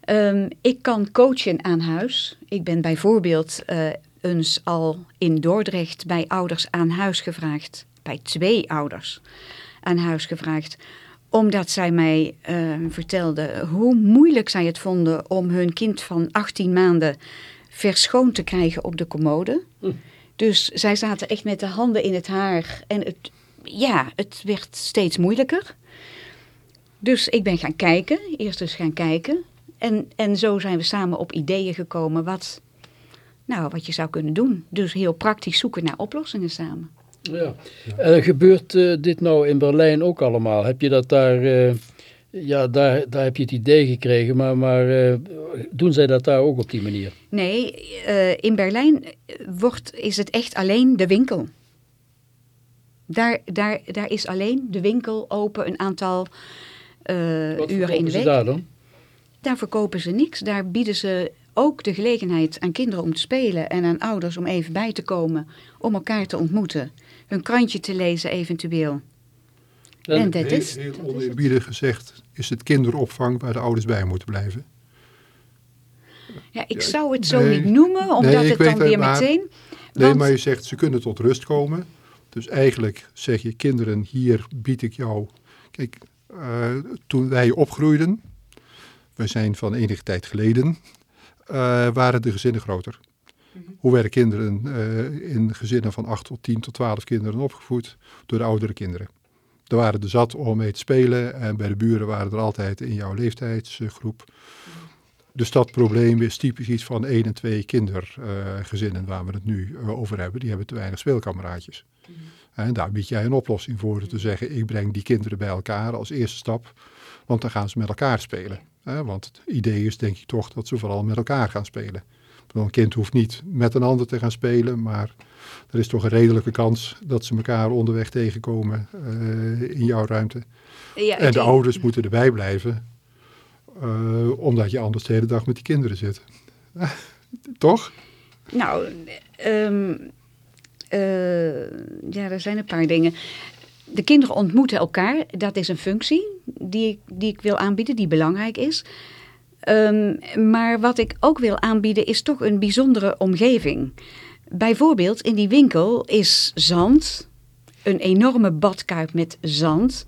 Ehm, ik kan coachen aan huis. Ik ben bijvoorbeeld eh, eens al in Dordrecht bij ouders aan huis gevraagd. Bij twee ouders aan huis gevraagd. Omdat zij mij eh, vertelden hoe moeilijk zij het vonden om hun kind van 18 maanden verschoond te krijgen op de commode. Dus zij zaten echt met de handen in het haar en het, ja, het werd steeds moeilijker. Dus ik ben gaan kijken, eerst eens gaan kijken. En, en zo zijn we samen op ideeën gekomen wat, nou, wat je zou kunnen doen. Dus heel praktisch zoeken naar oplossingen samen. Ja. En gebeurt eh, dit nou in Berlijn ook allemaal? Heb je dat daar, eh, ja, daar, daar heb je het idee gekregen, maar, maar eh, doen zij dat daar ook op die manier? Nee, in Berlijn wordt, is het echt alleen de winkel. Daar, daar, daar is alleen de winkel open een aantal Wat uren in de ze week. daar dan? Daar verkopen ze niks. Daar bieden ze ook de gelegenheid aan kinderen om te spelen en aan ouders om even bij te komen, om elkaar te ontmoeten, hun krantje te lezen eventueel. En- En dat heel, is, heel oneerbiedig gezegd is het kinderopvang waar de ouders bij moeten blijven. Ja, ik Ja, zou het zo nee. niet noemen, omdat Nee, ik het dan weer maar- meteen... Nee, want- maar je zegt ze kunnen tot rust komen. Dus eigenlijk zeg je kinderen, hier bied ik jou... Kijk, eh, toen wij opgroeiden, we zijn van enige tijd geleden, waren de gezinnen groter. Hoe werden kinderen eh, in gezinnen van 8 tot 10 tot 12 kinderen opgevoed? Door de oudere kinderen. Er waren er zat om mee te spelen en bij de buren waren er altijd in jouw leeftijdsgroep. Dus dat probleem is typisch iets van één en twee kindergezinnen waar we het nu eh, over hebben. Die hebben te weinig speelkameraadjes. En daar bied jij een oplossing voor. Te zeggen, ik breng die kinderen bij elkaar als eerste stap. Want dan gaan ze met elkaar spelen. Hè, want het idee is denk ik toch dat ze vooral met elkaar gaan spelen. Een kind hoeft niet met een ander te gaan spelen. Maar er is toch een redelijke kans dat ze elkaar onderweg tegenkomen eh, in jouw ruimte. Ja, En de ouders moeten erbij blijven. eh, omdat je anders de hele dag met die kinderen zit. Toch? Nou, ehm, eh, ja, er zijn een paar dingen. De kinderen ontmoeten elkaar. Dat is een functie die, ik- die ik wil aanbieden, die belangrijk is. Ehm, maar wat ik ook wil aanbieden is toch een bijzondere omgeving. Bijvoorbeeld in die winkel is zand, een enorme badkuip met zand.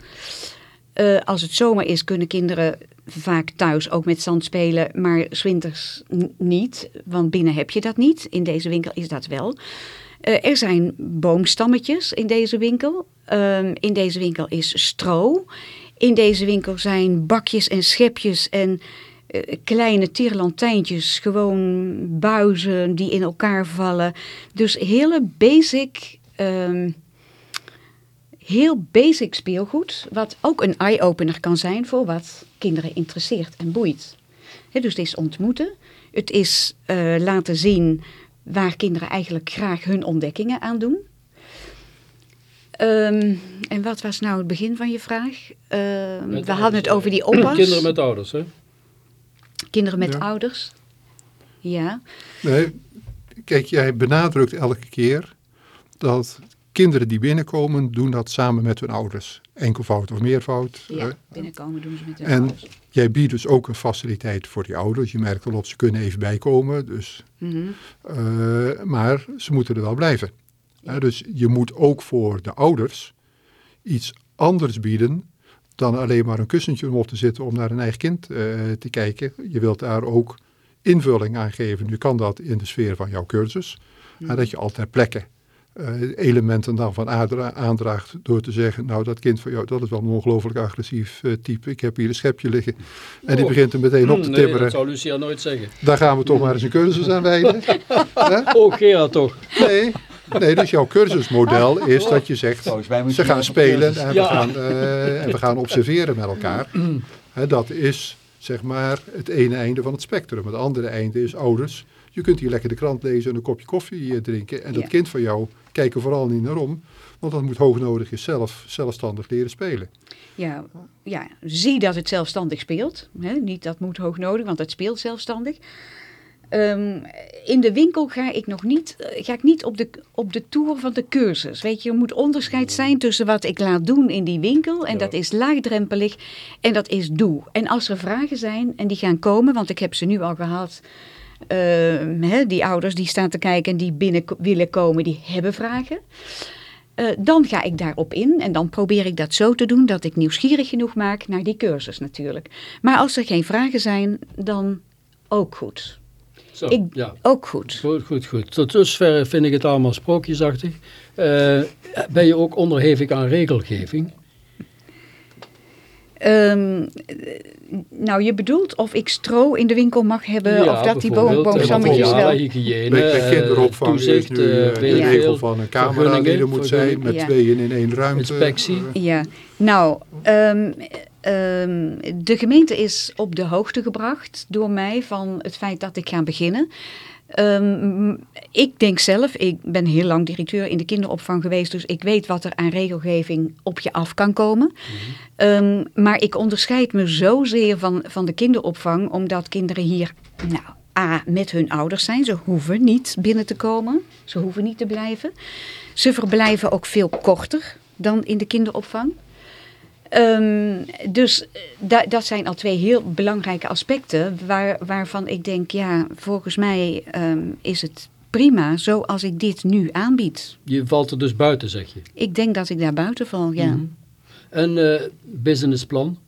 Eh, als het zomer is kunnen kinderen vaak thuis ook met zand spelen, maar zwinters n- niet, want binnen heb je dat niet. In deze winkel is dat wel. Eh, er zijn boomstammetjes in deze winkel. Ehm, in deze winkel is stro. In deze winkel zijn bakjes en schepjes en eh, kleine tierlantijntjes, gewoon buizen die in elkaar vallen. Dus hele basic, ehm, heel basic speelgoed, wat ook een eye-opener kan zijn voor wat kinderen interesseert en boeit. Dus het is ontmoeten, het is eh, laten zien waar kinderen eigenlijk graag hun ontdekkingen aan doen. Ehm, en wat was nou het begin van je vraag? Ehm, Met we hadden het over die oppas. Kinderen met ouders, hè? Kinderen met Ja. ouders. Ja, Nee, kijk, jij benadrukt elke keer dat kinderen die binnenkomen, doen dat samen met hun ouders. Enkelvoud of meervoud. ja. binnenkomen doen ze met hun En ouders. jij biedt dus ook een faciliteit voor die ouders. Je merkt al op, ze kunnen even bijkomen. Dus, Mhm. eh, maar ze moeten er wel blijven. Dus je moet ook voor de ouders iets anders bieden dan alleen maar een kussentje om op te zitten om naar een eigen kind eh, te kijken. Je wilt daar ook invulling aan geven. Nu kan dat in de sfeer van jouw cursus. hè, dat je altijd plekken eh, elementen dan van aandra- aandraagt door te zeggen, nou dat kind van jou, dat is wel een ongelooflijk agressief eh, type. Ik heb hier een schepje liggen en die Oh. begint er meteen op te Nee, timmeren. dat zou Lucia nooit zeggen. Daar gaan we toch maar eens een cursus aan wijden. Hè? Oh, Gerard toch. Nee, nee, dus jouw cursusmodel is dat je zegt, ze gaan spelen en we, gaan, eh, en we gaan observeren met elkaar. Hè, dat is zeg maar het ene einde van het spectrum. Het andere einde is ouders. Je kunt hier lekker de krant lezen en een kopje koffie eh, drinken. En dat Ja. kind van jou kijkt er vooral niet naar om. Want dat moet hoognodig is zelf zelfstandig leren spelen. Ja, ja, zie dat het zelfstandig speelt. Hè? Niet dat moet hoog nodig, want het speelt zelfstandig. Ehm, in de winkel ga ik nog niet, eh, ga ik niet op, de, op de tour van de cursus. Weet je, er moet onderscheid zijn tussen wat ik laat doen in die winkel. En Ja. dat is laagdrempelig en dat is doe. En als er vragen zijn en die gaan komen, want ik heb ze nu al gehad. Ehm, hè, die ouders die staan te kijken en die binnen willen komen, die hebben vragen. Eh, dan ga ik daarop in en dan probeer ik dat zo te doen dat ik nieuwsgierig genoeg maak naar die cursus natuurlijk. Maar als er geen vragen zijn, dan ook goed. Zo, Ik- ja. Ook goed. Goed, goed, goed. Tot dusver vind ik het allemaal sprookjesachtig. Eh, ben je ook onderhevig aan regelgeving? Ehm, eh, nou, je bedoelt of ik stro in de winkel mag hebben Ja, of dat die boom, bijvoorbeeld, boomstammetjes materialen, wel... hygiëne, Bij, kinderopvang is toezicht, nu eh, eh, de regel van een camera die er moet zijn met. Ja. tweeën in één ruimte. Inspectie. Ja, nou, ehm, ehm, de gemeente is op de hoogte gebracht door mij van het feit dat ik ga beginnen. Ehm, ik denk zelf, ik ben heel lang directeur in de kinderopvang geweest, dus ik weet wat er aan regelgeving op je af kan komen. Ehm, maar ik onderscheid me zozeer van, van de kinderopvang, omdat kinderen hier, nou, A, met hun ouders zijn. Ze hoeven niet binnen te komen, ze hoeven niet te blijven. Ze verblijven ook veel korter dan in de kinderopvang. Ehm, dus eh, da- dat zijn al twee heel belangrijke aspecten waar, waarvan ik denk, ja, volgens mij ehm, is het prima zoals ik dit nu aanbied. Je valt er dus buiten, zeg je. Ik denk dat ik daar buiten val, ja. Mhm. En eh, businessplan?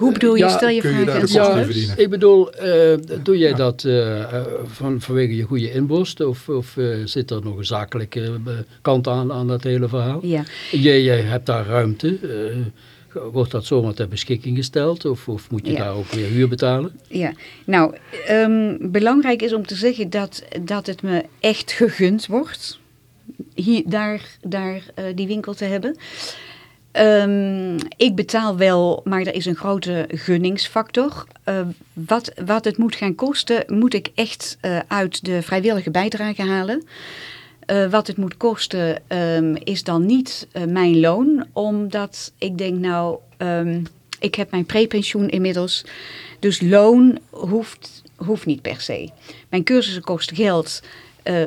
Hoe bedoel je? Ja, Stel je kun je daar de kosten verdienen? ik bedoel, eh, doe jij dat eh, eh, van, vanwege je goede inborst? Of, of zit er nog een zakelijke kant aan, aan dat hele verhaal? Ja, Jij, jij hebt daar ruimte. eh, wordt dat zomaar ter beschikking gesteld? Of, of moet je Ja. daar ook weer huur betalen? ja. Nou, ehm, belangrijk is om te zeggen dat, dat het me echt gegund wordt. Hier, daar, daar eh, die winkel te hebben. Ehm, ik betaal wel, maar er is een grote gunningsfactor. Eh, wat, wat het moet gaan kosten, moet ik echt eh, uit de vrijwillige bijdrage halen. Eh, wat het moet kosten ehm, is dan niet eh, mijn loon, omdat ik denk nou, ehm, ik heb mijn prepensioen inmiddels. Dus loon hoeft, hoeft niet per se. Mijn cursussen kosten geld.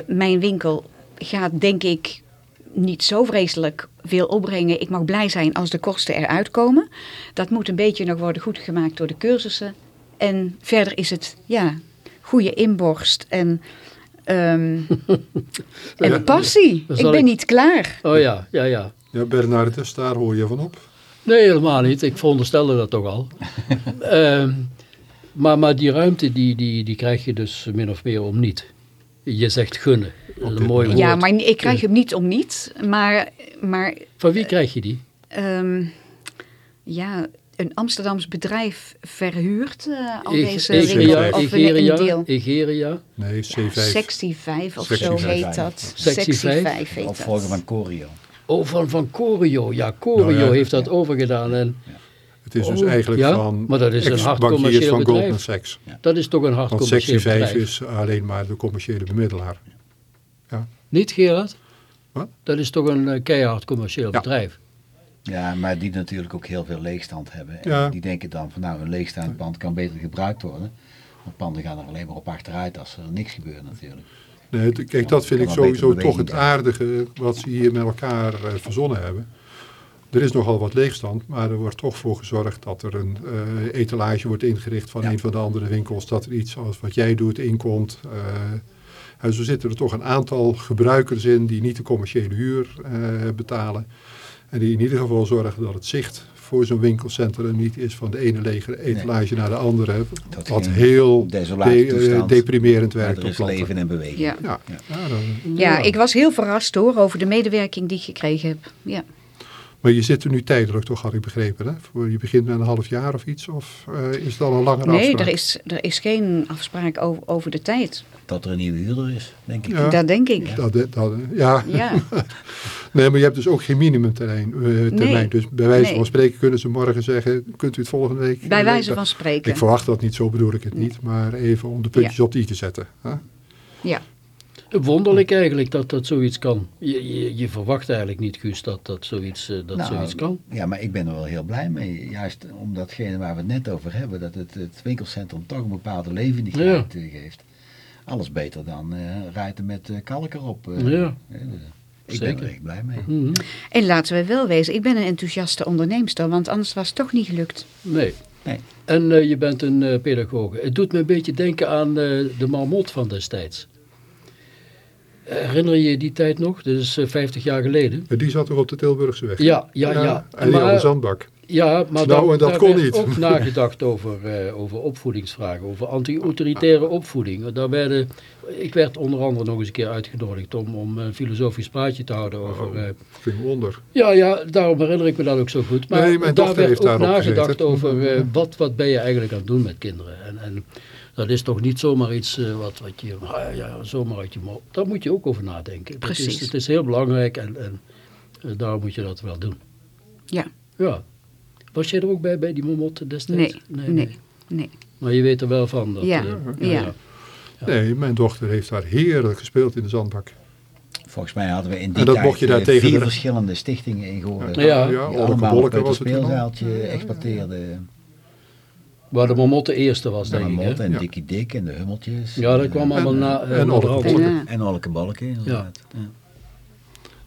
Mijn winkel gaat denk ik niet zo vreselijk veel opbrengen. Ik mag blij zijn als de kosten eruit komen. Dat moet een beetje nog worden goedgemaakt door de cursussen. En verder is het, ja, goede inborst en, ehm, en passie. Ik ben ik- niet klaar. Oh ja, ja, ja. Ja, Bernardus, daar hoor je van op. Nee, helemaal niet. Ik veronderstelde dat toch al. Ehm, maar, maar die ruimte die, die, die krijg je dus min of meer om niet. Je zegt gunnen. Een mooi woord. Ja, maar ik krijg hem niet om niet. Maar, maar Van wie krijg je die? ehm, ja, een Amsterdams bedrijf verhuurt eh, al Eg- deze Egeria, winkel. Of een, Egeria, een deel. Egeria. Nee, C5. Sectie 5 of Sectie zo vijf. heet dat. Sectie vijf? 5 heet Opvolger van Corio. Oh, van, van Corio. Ja, Corio Nou ja, heeft dat overgedaan. En Het is dus Oh, eigenlijk ja, van maar dat is een hard ex-bankiers commercieel van bedrijf. Goldman Sachs. dat is toch een hard Want commercieel sectie 5 bedrijf. is alleen maar de commerciële bemiddelaar. Niet, Gerard? Wat? Dat is toch een eh, keihard commercieel Ja. bedrijf. Ja, maar die natuurlijk ook heel veel leegstand hebben. En Ja. die denken dan van nou, een leegstaand pand kan beter gebruikt worden. Want panden gaan er alleen maar op achteruit als er niks gebeurt natuurlijk. Nee, kijk, dat vind ik sowieso toch het aardige wat ze hier met elkaar eh, verzonnen hebben. Er is nogal wat leegstand, maar er wordt toch voor gezorgd dat er een eh, etalage wordt ingericht van Ja. een van de andere winkels. Dat er iets zoals wat jij doet inkomt. eh en zo zitten er toch een aantal gebruikers in die niet de commerciële huur eh, betalen. En die in ieder geval zorgen dat het zicht voor zo'n winkelcentrum niet is van de ene lege etalage naar de andere. Dat wat heel de- deprimerend werkt er op is leven en beweging. Ja. Ja, Ja. ja. dan- Ja, ik was heel verrast hoor over de medewerking die ik gekregen heb. Ja. Maar je zit er nu tijdelijk toch, had ik begrepen. Hè? Voor je begint met een half jaar of iets? Of eh, is het al een langere Nee, afspraak? er is, er is geen afspraak over, over de tijd. Tot er een nieuwe huurder is, denk ik. Ja. Dat denk ik. Dat, dat, ja. Ja, nee, maar je hebt dus ook geen minimumtermijn. eh, termijn. Nee. Dus bij wijze Nee. van spreken kunnen ze morgen zeggen, kunt u het volgende week... bij wijze dat- van spreken. Ik verwacht dat niet, zo bedoel ik het niet. Maar even om de puntjes op de i te zetten. Hè? Ja. Wonderlijk eigenlijk dat dat zoiets kan. Je, je, je verwacht eigenlijk niet, Guus, dat, dat, zoiets, eh, dat Nou, zoiets kan. Ja, maar ik ben er wel heel blij mee. Juist om datgene waar we het net over hebben, dat het, het winkelcentrum toch een bepaalde levendigheid eh, geeft. Alles beter dan eh rijden met eh, kalk erop. eh. Ja. Eh, ik Zeker. ben er echt blij mee. Mhm. En laten we wel wezen, ik ben een enthousiaste onderneemster, want anders was het toch niet gelukt. Nee. Nee. En eh, je bent een eh, pedagoge. Het doet me een beetje denken aan eh, de marmot van destijds. Herinner je je die tijd nog? Dat is eh, 50 jaar geleden. Die zat toch op de Tilburgse weg? Ja, ja, ja. En die Maar- had een zandbak. Ja, maar Nou, en dat daar kon niet. ook nagedacht over, eh, over opvoedingsvragen, over anti-autoritaire opvoeding. Daar werden, ik werd onder andere nog eens een keer uitgenodigd om, om een filosofisch praatje te houden over... eh, Ging onder. ja, ja, daarom herinner ik me dat ook zo goed. Maar Nee, mijn daar werd heeft ook nagedacht gezeten. over eh, wat, wat ben je eigenlijk aan het doen met kinderen. En, en dat is toch niet zomaar iets eh, wat, wat je ah, ja, zomaar uit je mond... Daar moet je ook over nadenken. Dat Precies. is, het is heel belangrijk en, en eh, daarom moet je dat wel doen. Ja, Ja. Was jij er ook bij, bij die momotte destijds? nee, nee, nee. Maar je weet er wel van. Dat, Ja, eh, ja. Nee, mijn dochter heeft daar heerlijk gespeeld in de zandbak. Volgens mij hadden we in die tijd mocht je daar eh, tegen vier de- verschillende stichtingen in gehoord. Ja. Ja Olleke allemaal op het het speelzaaltje exporteerden. Waar de momotte eerste was, De denk ik. En Ja. Dikkie Dik en de Hummeltjes. Ja, dat kwam allemaal En- na, eh, en de hand. Bolleke. Ja. En Olleke Balken inderdaad. Ja.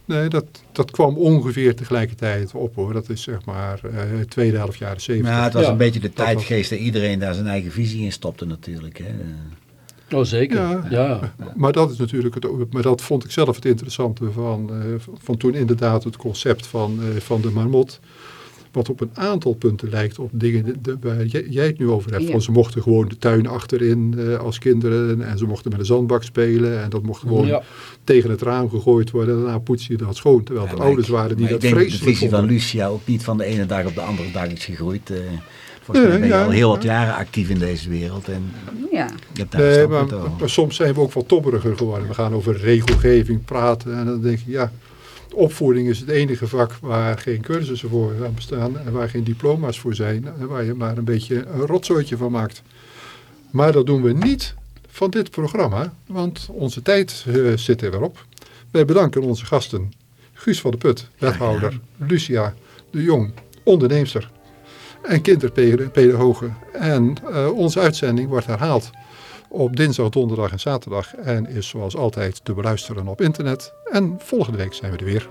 Nee, dat, dat kwam ongeveer tegelijkertijd op hoor. Dat is zeg maar eh tweede helft jaren zeventig. Maar het was Ja. een beetje de tijdgeest dat iedereen daar zijn eigen visie in stopte natuurlijk. Hè. Oh, zeker. Ja. Ja. Maar dat is natuurlijk het, maar dat vond ik zelf het interessante van, eh, van toen inderdaad het concept van, eh, van de marmot. Wat op een aantal punten lijkt op dingen waar jij, het nu over hebt. Ja. Van ze mochten gewoon de tuin achterin eh, als kinderen en ze mochten met een zandbak spelen. En dat mocht gewoon Ja. tegen het raam gegooid worden. En daarna poets je dat schoon. Terwijl Ja, de ouders ik- waren die dat ik denk dat de vreselijk visie van vonden. Lucia ook niet van de ene dag op de andere dag is gegroeid. eh. volgens mij ben je ja, al heel wat jaren actief in deze wereld. En Ja, je hebt daar Nee, maar soms zijn we ook wat tobberiger geworden. We gaan over regelgeving praten en dan denk je, ja, opvoeding is het enige vak waar geen cursussen voor aan bestaan en waar geen diploma's voor zijn en waar je maar een beetje een rotzooitje van maakt. Maar dat doen we niet van dit programma, want onze tijd eh, zit er weer op. Wij bedanken onze gasten Guus van de Put, wethouder, Lucia de Jong, onderneemster en kinderpedagoge. En eh, onze uitzending wordt herhaald op dinsdag, donderdag en zaterdag. En is zoals altijd te beluisteren op internet. En volgende week zijn we er weer.